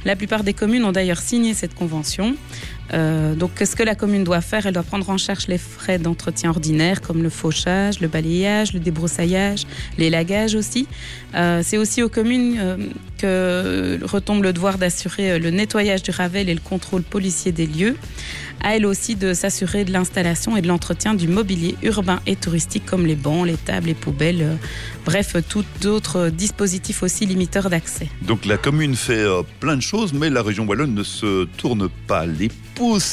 La plupart des communes ont d'ailleurs signé cette convention. Euh, donc, ce que la commune doit faire, elle doit prendre en charge les frais d'entretien ordinaires comme le fauchage, le balayage, le débroussaillage, les lagages aussi. Euh, c'est aussi aux communes euh, que retombe le devoir d'assurer le nettoyage du Ravel et le contrôle policier des lieux. À elle aussi de s'assurer de l'installation et de l'entretien du mobilier urbain et touristique comme les bancs, les tables, les poubelles, bref, tout d'autres dispositifs aussi limiteurs d'accès. Donc la commune fait plein de choses, mais la région wallonne ne se tourne pas les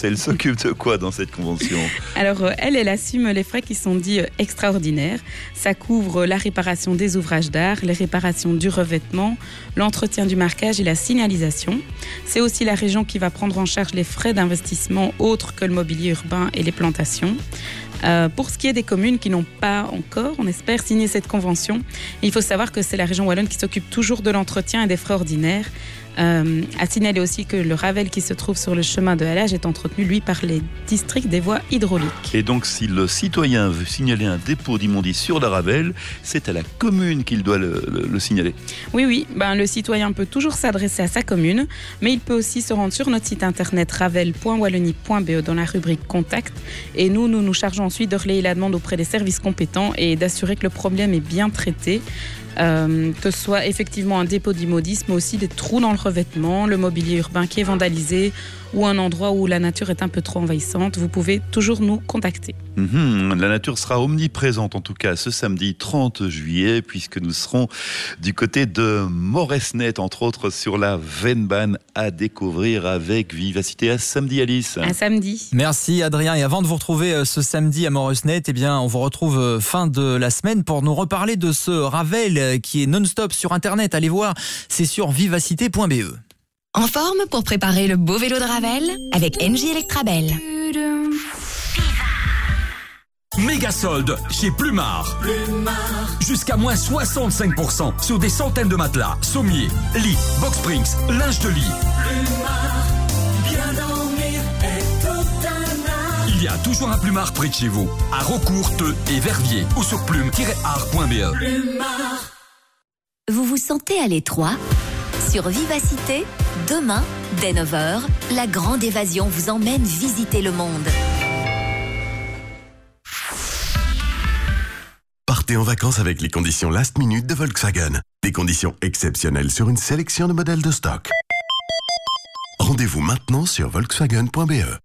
Elle s'occupe de quoi dans cette convention Alors, euh, elle, elle assume les frais qui sont dits euh, extraordinaires. Ça couvre la réparation des ouvrages d'art, les réparations du revêtement, l'entretien du marquage et la signalisation. C'est aussi la région qui va prendre en charge les frais d'investissement autres que le mobilier urbain et les plantations. Euh, pour ce qui est des communes qui n'ont pas encore, on espère, signé cette convention, il faut savoir que c'est la région wallonne qui s'occupe toujours de l'entretien et des frais ordinaires. Euh, à signaler aussi que le Ravel qui se trouve sur le chemin de halage est entretenu, lui, par les districts des voies hydrauliques. Et donc, si le citoyen veut signaler un dépôt d'immondices sur la Ravel, c'est à la commune qu'il doit le, le- le signaler. Oui, oui, ben, le citoyen peut toujours s'adresser à sa commune, mais il peut aussi se rendre sur notre site internet ravel.wallonie.be dans la rubrique Contact. Et nous, nous nous chargeons ensuite de relayer la demande auprès des services compétents et d'assurer que le problème est bien traité. Euh, que ce soit effectivement un dépôt d'immodisme, mais aussi des trous dans le revêtement, le mobilier urbain qui est vandalisé ou un endroit où la nature est un peu trop envahissante, vous pouvez toujours nous contacter. Mhm, La nature sera omniprésente en tout cas ce samedi 30 juillet puisque nous serons du côté de Moresnet entre autres sur la Venban à découvrir avec vivacité à samedi Alice. À samedi. Merci Adrien. Et avant de vous retrouver euh, ce samedi à Moresnet, eh bien, on vous retrouve euh, fin de la semaine pour nous reparler de ce Ravel euh, qui est non-stop sur Internet. Allez voir, c'est sur vivacité.be. En forme pour préparer le beau vélo de Ravel avec NJ Electrabel. Méga solde chez Plumard. Jusqu'à moins 65% sur des centaines de matelas, sommiers, lits, box springs, linge de lit. Bien dormir est tout un art. Il y a toujours un Plumard près de chez vous, à Rocourt, Teux et Verviers ou sur plume-art.be. Vous vous sentez à l'étroit? Sur Vivacité, demain, dès 9h, la grande évasion vous emmène visiter le monde. Partez en vacances avec les conditions last minute de Volkswagen. Des conditions exceptionnelles sur une sélection de modèles de stock. Rendez-vous maintenant sur volkswagen.be.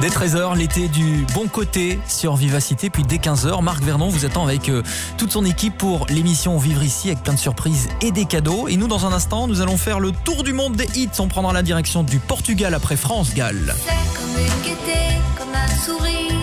Dès 13h, l'été du bon côté sur Vivacité. Puis dès 15h, Marc Vernon vous attend avec euh, toute son équipe pour l'émission Vivre ici avec plein de surprises et des cadeaux. Et nous, dans un instant, nous allons faire le tour du monde des hits. On prendra la direction du Portugal après France-Galles. Comme une gaieté, comme un sourire,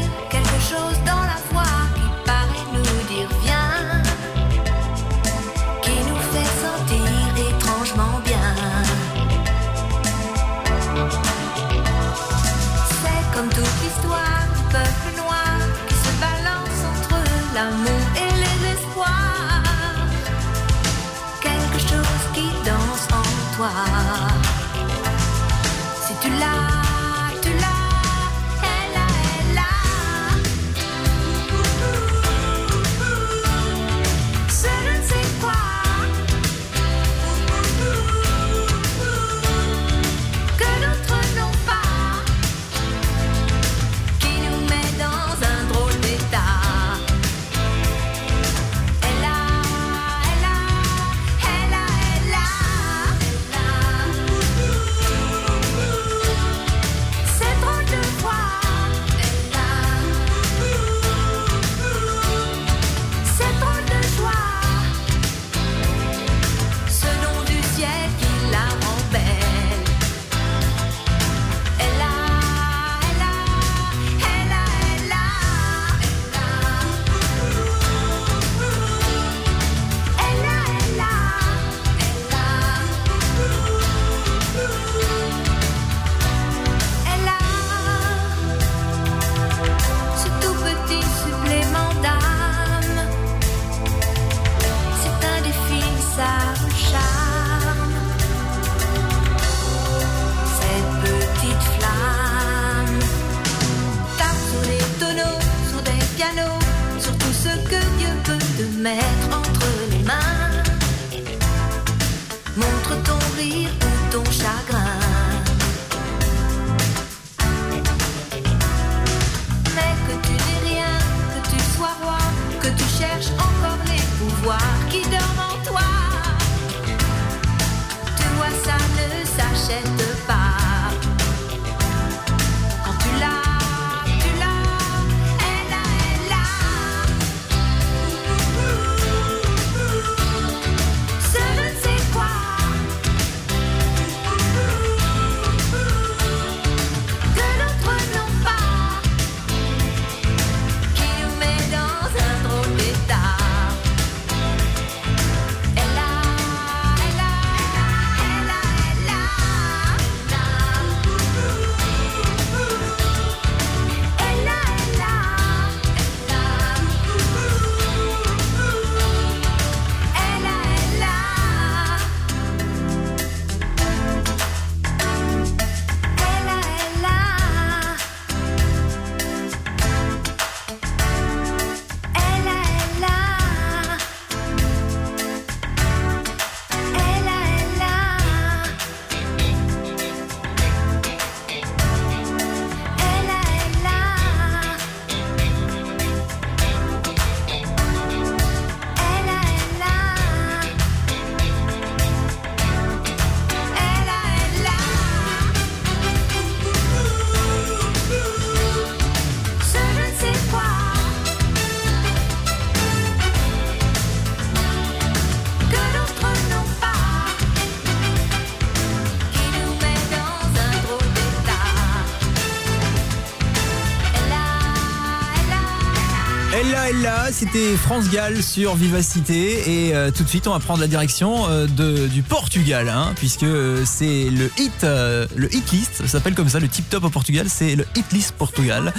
c'était France Gall sur Vivacité et euh, tout de suite on va prendre la direction euh, de, du Portugal hein, puisque euh, c'est le hit le hit list, ça s'appelle comme ça, le tip top au Portugal, c'est le hit list Portugal.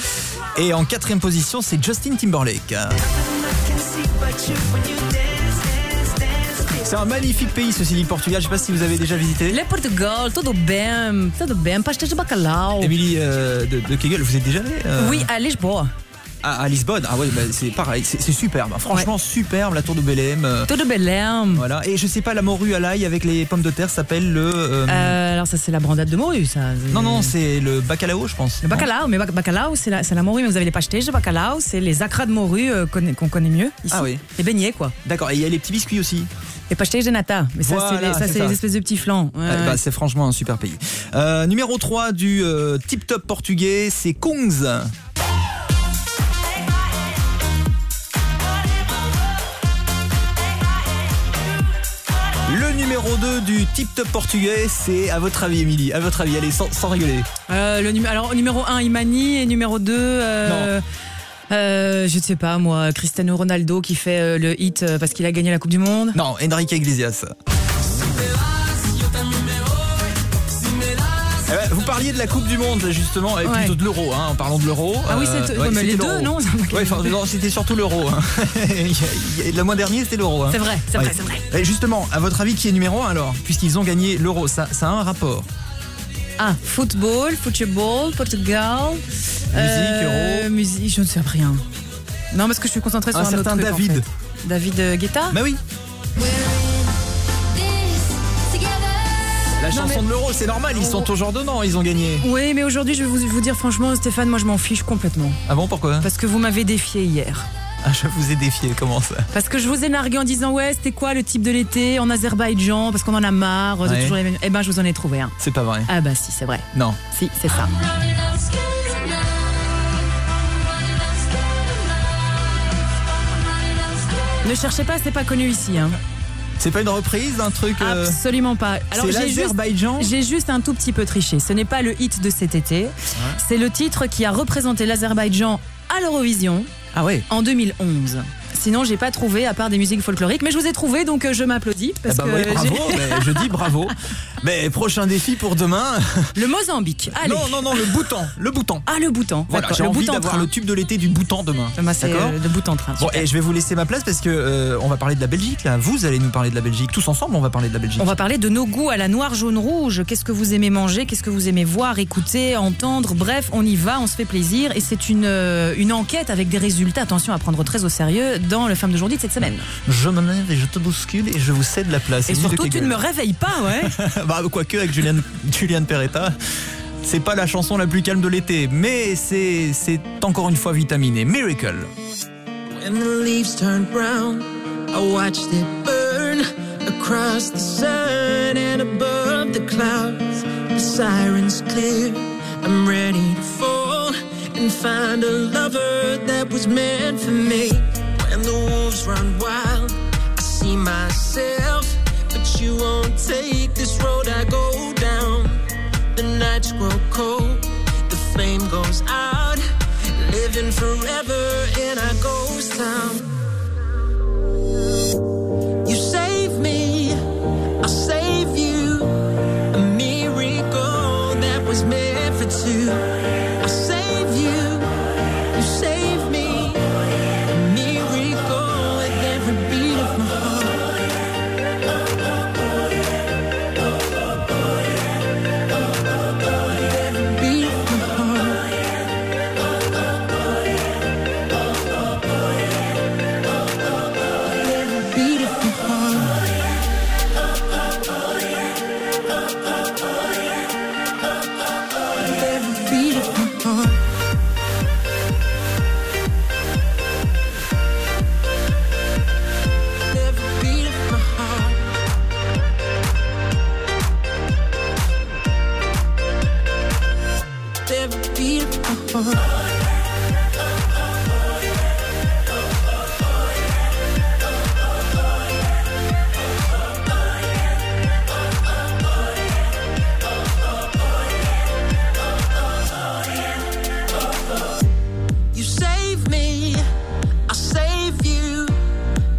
Et en quatrième position c'est Justin Timberlake. C'est un magnifique pays ceci dit le Portugal, je sais pas si vous avez déjà visité. Le Portugal, tudo bem, tudo bem, pastéis de bacalhau. Émilie euh, de, de Kegel, vous êtes déjà allée euh, Oui, à Lisboa. À, à Lisbonne. Ah ouais, bah, c'est pareil, c'est superbe. Franchement superbe la tour de Belém. euh, Tudo belém. Voilà. Et je sais pas, la morue à l'ail avec les pommes de terre s'appelle le. euh, Euh, alors ça c'est la brandade de morue, ça. Non, non, c'est le bacalao, je pense. Le bacalao, mais bac- bacalao c'est la, morue, mais vous avez les pastéis de bacalao, c'est les acras de morue euh, qu'on connaît mieux ici. Ah oui. Les beignets quoi. D'accord, et il y a les petits biscuits aussi. Les pastéis de nata, mais ça c'est Voilà, c'est les espèces de petits flancs. Ouais, ouais. bah, c'est franchement un super pays. Numéro 3 du euh, tip top portugais, c'est Kungs. Du tip top portugais, c'est à votre avis, Émilie À votre avis, allez, sans, sans rigoler. Euh, le numé- alors numéro 1 Imani et numéro 2 euh, euh, je ne sais pas moi, Cristiano Ronaldo qui fait euh, le hit euh, parce qu'il a gagné la Coupe du Monde. Non, Enrique Iglesias. Parliez de la Coupe du Monde justement, et Ouais. plutôt de l'euro, hein, en parlant de l'euro. Ah oui, c'est- ouais, mais les c'était deux, non non, c'était surtout l'euro. hein. Le mois dernier, c'était l'euro. hein. C'est vrai, c'est vrai, c'est vrai. Et justement, à votre avis, qui est numéro 1 alors Puisqu'ils ont gagné l'euro, ça, ça a un rapport. Ah, football, football, Portugal. euro. Musique, je ne sais rien. Non, parce que je suis concentrée sur Un un, autre certain en David. fait. David euh, Guetta Bah oui. La chanson mais- de l'euro, c'est normal, ils sont toujours dedans, ils ont gagné. Oui, mais aujourd'hui, je vais vous, vous dire franchement, Stéphane, moi je m'en fiche complètement. Ah bon, pourquoi? Parce que vous m'avez défié hier. Ah, je vous ai défié, comment ça? Parce que je vous ai nargué en disant ouais c'était quoi le type de l'été en Azerbaïdjan? Parce qu'on en a marre Ouais. toujours les mêmes. Eh ben je vous en ai trouvé un. C'est pas vrai. Ah bah si c'est vrai. Non. Si c'est ça. Ne cherchez pas, c'est pas connu ici. Hein. C'est pas une reprise d'un truc. euh, Absolument pas. c'est j'ai juste- l'Azerbaïdjan J'ai juste un tout petit peu triché. Ce n'est pas le hit de cet été. C'est le titre qui a représenté l'Azerbaïdjan à l'Eurovision Ah ouais en 2011. Sinon, j'ai pas trouvé à part des musiques folkloriques, mais je vous ai trouvé donc euh, je m'applaudis Eh parce ben que oui, bravo, mais je dis bravo. Mais prochain défi pour demain. le Mozambique. Allez. Non, non, non, le Bhoutan. Le Bhoutan. Ah le Bhoutan. Voilà, j'ai le envie Bhoutan d'avoir le tube de l'été du Bhoutan demain. C'est D'accord euh, de bout en train. Bon, et je vais vous laisser ma place parce que euh, on va parler de la Belgique là. Vous allez nous parler de la Belgique. Tous ensemble, on va parler de la Belgique. On va parler de nos goûts à la noire, jaune, rouge. Qu'est-ce que vous aimez manger Qu'est-ce que vous aimez voir, écouter, entendre? Bref, on y va, on se fait plaisir. Et c'est une, euh, une enquête avec des résultats, attention à prendre très au sérieux, dans le Femme d'aujourd'hui de cette semaine. Je me lève et je te bouscule et je vous cède la place. Et de surtout, tu ne me réveilles pas, ouais bah, quoique avec Julian, Julian Peretta, c'est pas la chanson la plus calme de l'été, mais c'est c'est encore une fois vitaminé. Miracle. When the leaves turn brown, I watched it burn across the sun and above the clouds. The sirens clear, I'm ready to fall and find a lover that was meant for me. The wolves run wild, I see myself, but you won't take this road I go down. The nights grow cold, the flame goes out, living forever in our ghost town.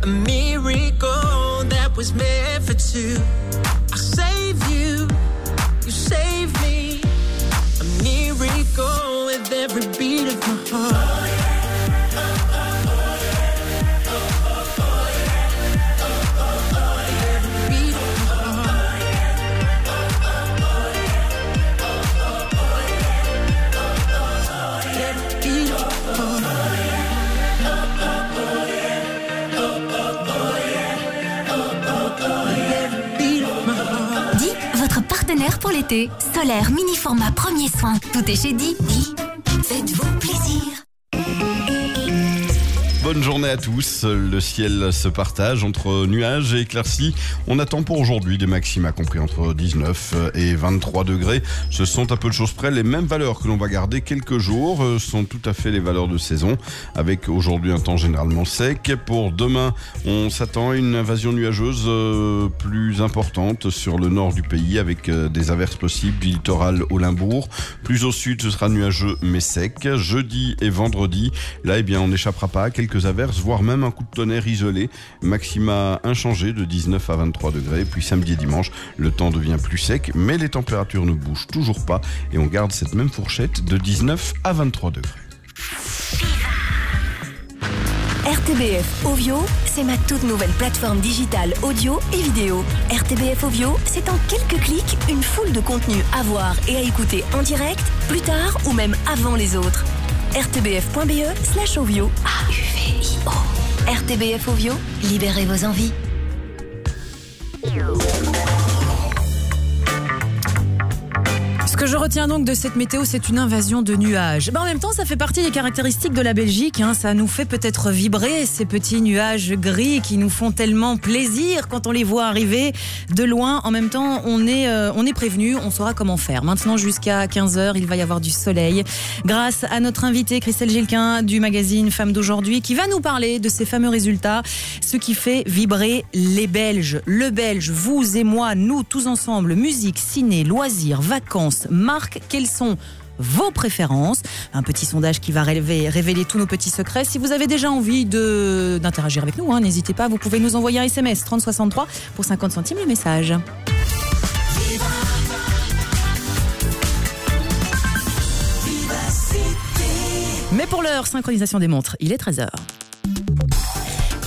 a miracle that was meant for two. I save you, you save me. A miracle with every beat of my heart. Pour l'été. Solaire, mini format, premier soin. Tout est chez Di. Journée à tous. Le ciel se partage entre nuages et éclaircies. On attend pour aujourd'hui des maxima compris entre 19 et 23 degrés. Ce sont à peu de choses près les mêmes valeurs que l'on va garder quelques jours. euh, sont tout à fait les valeurs de saison. Avec aujourd'hui un temps généralement sec. Pour demain, on s'attend à une invasion nuageuse euh, plus importante sur le nord du pays avec euh, des averses possibles du littoral au Limbourg. Plus au sud, ce sera nuageux mais sec. Jeudi et vendredi, là, eh bien, on n'échappera pas à quelques averses, voire même un coup de tonnerre isolé. Maxima inchangé de 19 à 23 degrés. Puis samedi et dimanche, le temps devient plus sec, mais les températures ne bougent toujours pas et on garde cette même fourchette de 19 à 23 degrés. RTBF Ovio, c'est ma toute nouvelle plateforme digitale audio et vidéo. RTBF Ovio, c'est en quelques clics une foule de contenus à voir et à écouter en direct, plus tard ou même avant les autres. rtbf.be slash Ovio. A-U-V-I-O. RTBF Ovio, libérez vos envies. Que je retiens donc de cette météo, c'est une invasion de nuages. Ben, en même temps, ça fait partie des caractéristiques de la Belgique. hein. Ça nous fait peut-être vibrer ces petits nuages gris qui nous font tellement plaisir quand on les voit arriver de loin. En même temps, on est, euh, on est prévenu, on saura comment faire. Maintenant, jusqu'à 15h, il va y avoir du soleil. Grâce à notre invitée Christelle Gilquin du magazine Femmes d'aujourd'hui qui va nous parler de ces fameux résultats, ce qui fait vibrer les Belges. Le Belge, vous et moi, nous tous ensemble, musique, ciné, loisirs, vacances, marques, quelles sont vos préférences? Un petit sondage qui va révéler, tous nos petits secrets. Si vous avez déjà envie d'interagir avec nous, hein, n'hésitez pas, vous pouvez nous envoyer un SMS 3063 pour 50 centimes le message. Mais pour l'heure, synchronisation des montres, il est 13h.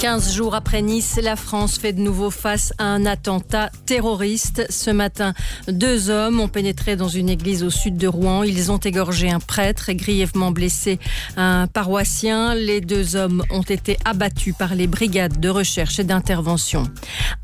15 jours après Nice, la France fait de nouveau face à un attentat terroriste. Ce matin, deux hommes ont pénétré dans une église au sud de Rouen. Ils ont égorgé un prêtre et grièvement blessé un paroissien. Les deux hommes ont été abattus par les brigades de recherche et d'intervention.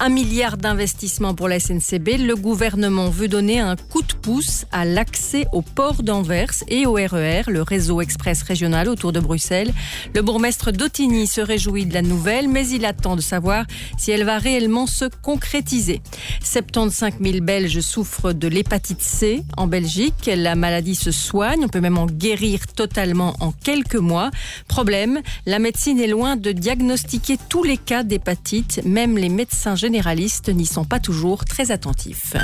Un milliard d'investissements pour la SNCB. Le gouvernement veut donner un coup de pouce à l'accès au port d'Anvers et au RER, le réseau express régional autour de Bruxelles. Le bourgmestre d'Ottigny se réjouit de la nouvelle, mais il attend de savoir si elle va réellement se concrétiser. 75 000 Belges souffrent de l'hépatite C en Belgique. La maladie se soigne, on peut même en guérir totalement en quelques mois. Problème, la médecine est loin de diagnostiquer tous les cas d'hépatite. Même les médecins généralistes n'y sont pas toujours très attentifs.